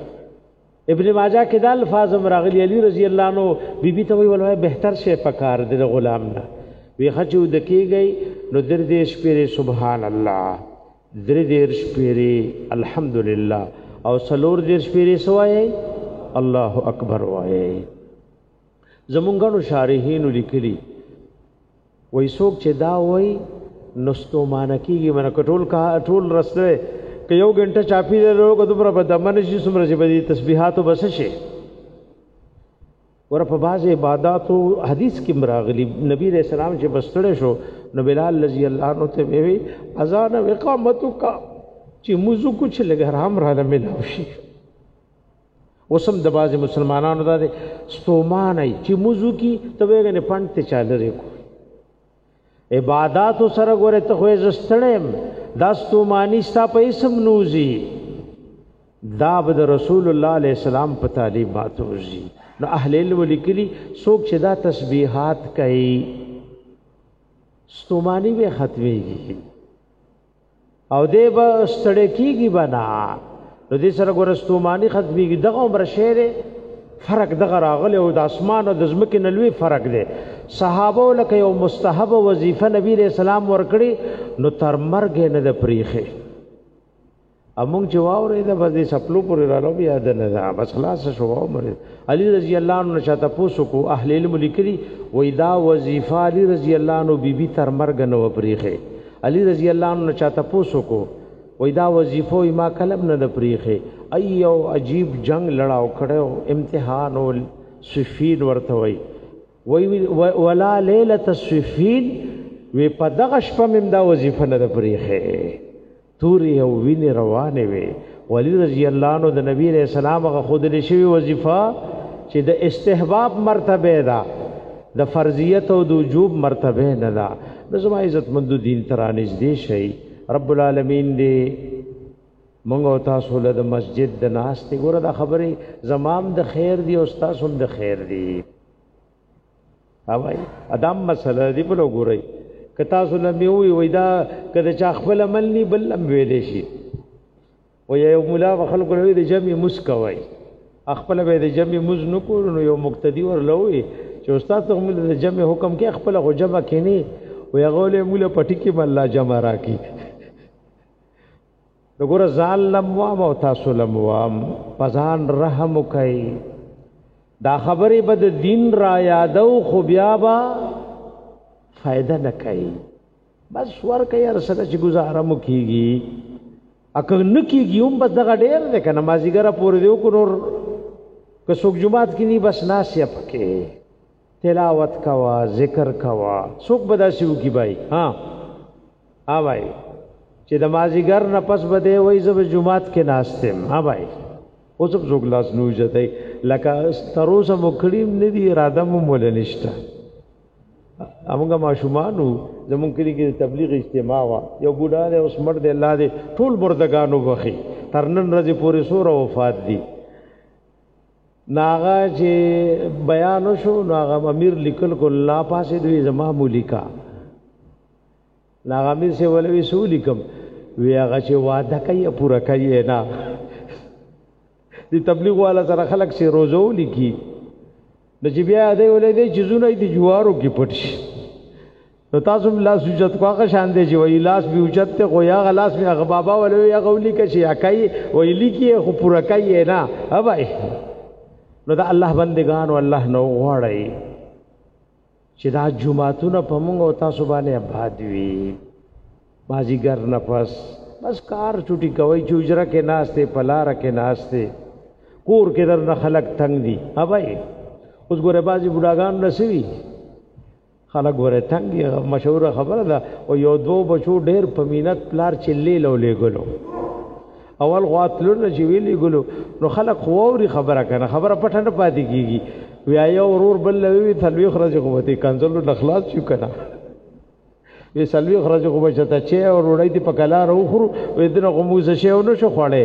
ابن ماجه کې دا الفاظ مراغلی علی رضی الله عنه بیبي ته وی ولوي بهتر شي پکار دی غلام نه وی خچو د کیږي نو در دې شپې سبحان الله در دې شپې الحمدلله او سلور دې شپې سوایي الله اکبر وایي زمونږونو شارحین لیکلي وای څوک چې دا وای نو ستومانه کیږي من کټول کا ټول رسره که یو غنټه چاپی درو که دومره په دمن شي څومره چې په دې تسبیحاتو بس شي ور په باز عبادتو حدیث کې مراغلی نبی رسول الله چې بستړې شو نو بلال رضی الله عنه ته وی اذان او اقامت کا چې موضوع کچھ لګ حرام را نه ملاوي وسم د باز مسلمانانو دا دي ستومانه چې موضوع کی ته وګنه پند ته چاله ریکو عبادت سره ګوره ته خو زستړم دا ستومانی ستا په اسم نوزی دا بد رسول الله علیه السلام په طالبات وزي نو اهل علم لیکلي څوک چې دا تسبیحات کوي ستومانی به ختميږي او دې به ستړې کیږي بنا نو دې سره ګورستومانی ختميږي دغه عمر شعر فرق دغه راغله او د اسمان او د زمکه نلوي فرق دی صحابه لکه یو مستحب وظیفه نبی رسول الله ورکړي نو تر مرګ نه د پریخه امون چې واورې دا بس دې سپلو پورې را لو بیا د نه بس خلاص شو عمر علي رضی الله عنه شاته پوسو کو اهل علم لیکلي وې دا وظیفه علي رضی الله عنه بیبي تر مرګ نه وپریخه علي رضی الله عنه شاته پوسو کو وې دا وظیفه ما کلب نه د پریخه ایو عجیب جنگ لړاو کړو امتحان او سفین ورته وې وی ولا ليله الصفين وی په دغه شپه مم دا وظیفه نه پریخه توري او ویني روانه وي ولی رضی الله عنه د نبی رسول الله هغه خود لشي وظیفه چې د استحباب مرتبه ده د فرضیت او د وجوب مرتبه نه ده نو زما عزت مند دین ترانځ دی شي رب العالمین دی مونږ او تاسو له د مسجد د ناس ته ګوره دا خبره زمام د خیر دی او تاسو هم د خیر دی اوای ادم مسله دی په لګورای که تاسو لمبي وي وای دا کله چا خپل عمل نی بل لم ویل شي و یو مولا خلق له دې جمع مسکوي خپل به دې جمع مز نو کول نو یو مقتدی ور لوي چې استاد ته موږ دې جمع حکم کې خپل خو جمع کینی و یغول مولا پټی کې بل جمع راکی دګور زال لم وام او تاسو لم وام پزان رحم کوي دا خبرې بد دین را یادو خو بیا با فائدہ نه کوي بس ور کوي هر سره چې گزاره مو کیږي اکه نه کیږي هم بس دغه ډیر ده کنه مازیګره پورې دیو کو نور که څوک جمعات کې نه بس ناسیا پکې تلاوت کوا ذکر کوا څوک به داسې وکي بای ها ها بای چې د مازیګر نه پس به دی وای زه به جمعات کې ناستم ها بای اوس هم څوک لاس نو جته لکه تروسه مو کړیم نه دی اراده مو مول نشته امونږه ماشومانو زمون کلی کې تبلیغ اجتماع وا یو بوډا دی اوس مړ دی الله دی ټول مردگانو بخي ترنن رځي پورې سور وفات دي ناغه چې بیان شو نو هغه امیر لیکل کو لا پاسې دوی زما مولیکا ناغه امیر سي ولوي سو لیکم وی هغه چې وعده کوي پوره کوي نه دی تبلیغ والا سره خلک سي روزو لیکي د چې بیا دی ولې دی چې زونه دي جوارو کې پټ شي نو تاسو لاس اوچت کو هغه شان دی چې وای لاس به اوچت ته خو یا غلاس می هغه بابا ولې یا غولی کچې یا کای وای لیکي خو پورا کای نه اوبای نو دا الله بندگان او الله نو غواړي چې دا جمعهتون په موږ او تاسو باندې آباد وي بازیګر نفس بس کار چټي کوي چې اجره کې ناشته پلار کې ناشته کور کې در نه خلق تنگ دي اوبای اوس ګوره بازي بډاګان رسوي خلک ګوره تنګ مشهور خبره ده او یو دو بچو ډیر په مینت پلار چې لیل او لیګلو اول غواتلو نه چې ویلې ګلو نو خلک خوري خبره کنه خبره پټه نه پاتې کیږي ویا یو ورور بل لوي تلوي خرج قوتي کنزلو نه خلاص شو کنه وی سلوي خرج قوت چې او روړی دی په کلا روخرو وې دغه موزه شی او نو شو خوړې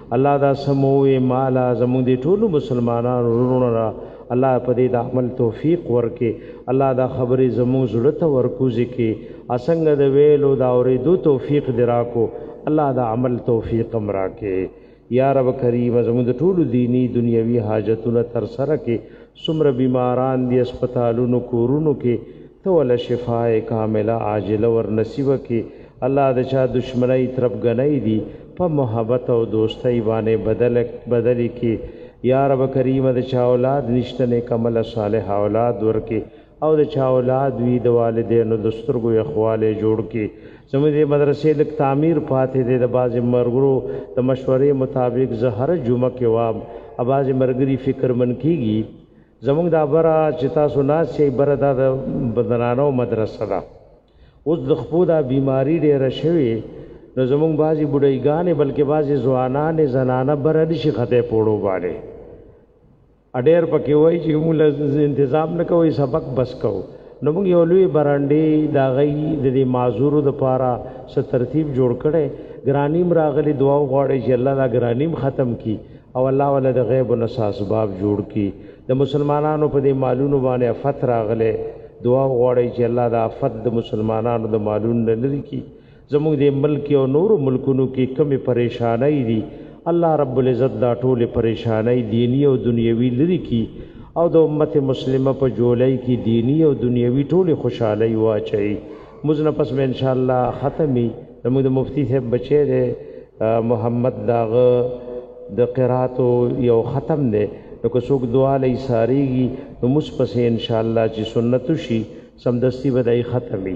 الله دا سموي مالا زموږ دي ټولو مسلمانانو وروڼو را الله په دې د عمل توفیق ورکي الله دا خبرې زموږ زړه ته ورکوزي کې اسنګ د ویلو دا اورېدو توفیق دراکو الله دا عمل توفیق امرا کې یا رب کریم زموږ د ټولو دینی دنیوي حاجتونه تر سره کې څومره بیماران دی اسپتالونو کورونو کی ته ولا شفاء کامله عاجله ور نصیب کی الله د چا دشمنی ترپ ګنی دی په محبت او دوستی بانه بدل بدل کی یا رب کریم د چا اولاد نشته نیک عمل صالح اولاد ورکی او د چا اولاد وی د والدینو د سترګو یخواله جوړ کی زموږ د مدرسې لک تعمیر پاتې دی د باز مرګرو د مشورې مطابق زه هر جمعه کې وام اباز مرګري فکر من کیږي زمونږ دا بره چې تاسو ناس یې بره دا د بدنانو مدرسه ده اوس د خپو دا بیماری ډیره شوې نو زمونږ بعضې بډایګانې بلکې بعضې ځوانانې زنانه بره نشي خطه پوړو باندې اډیر پکې وای چې موږ له تنظیم نه کوي سبق بس کوو نو موږ یو لوی برانډي دا غي د دې معذورو د پاره ست ترتیب جوړ کړي ګرانیم راغلي دعا غواړي چې الله دا ګرانیم ختم کی او الله ول د غیب او نساس باب جوړ کی د مسلمانانو په دې مالونو باندې افت راغله دعا غواړي چې الله دا افت د مسلمانانو د مالونو لری کی زموږ دې ملک کې او نورو ملکونو کې کمې پریشانۍ دي الله رب العزت دا ټولې پریشانۍ دینی او دنیوي لري کی او د امت مسلمه په جولای کې دینی او دنیوي ټولې خوشحالۍ واچي موږ نه پس به ان شاء الله ختمي زموږ د مفتی صاحب بچی دی محمد داغه د قرات یو ختم دی نو که څوک دعا لې ساریږي نو موږ پسې ان شاء الله چې سنت شي سمدستي بدای ختمي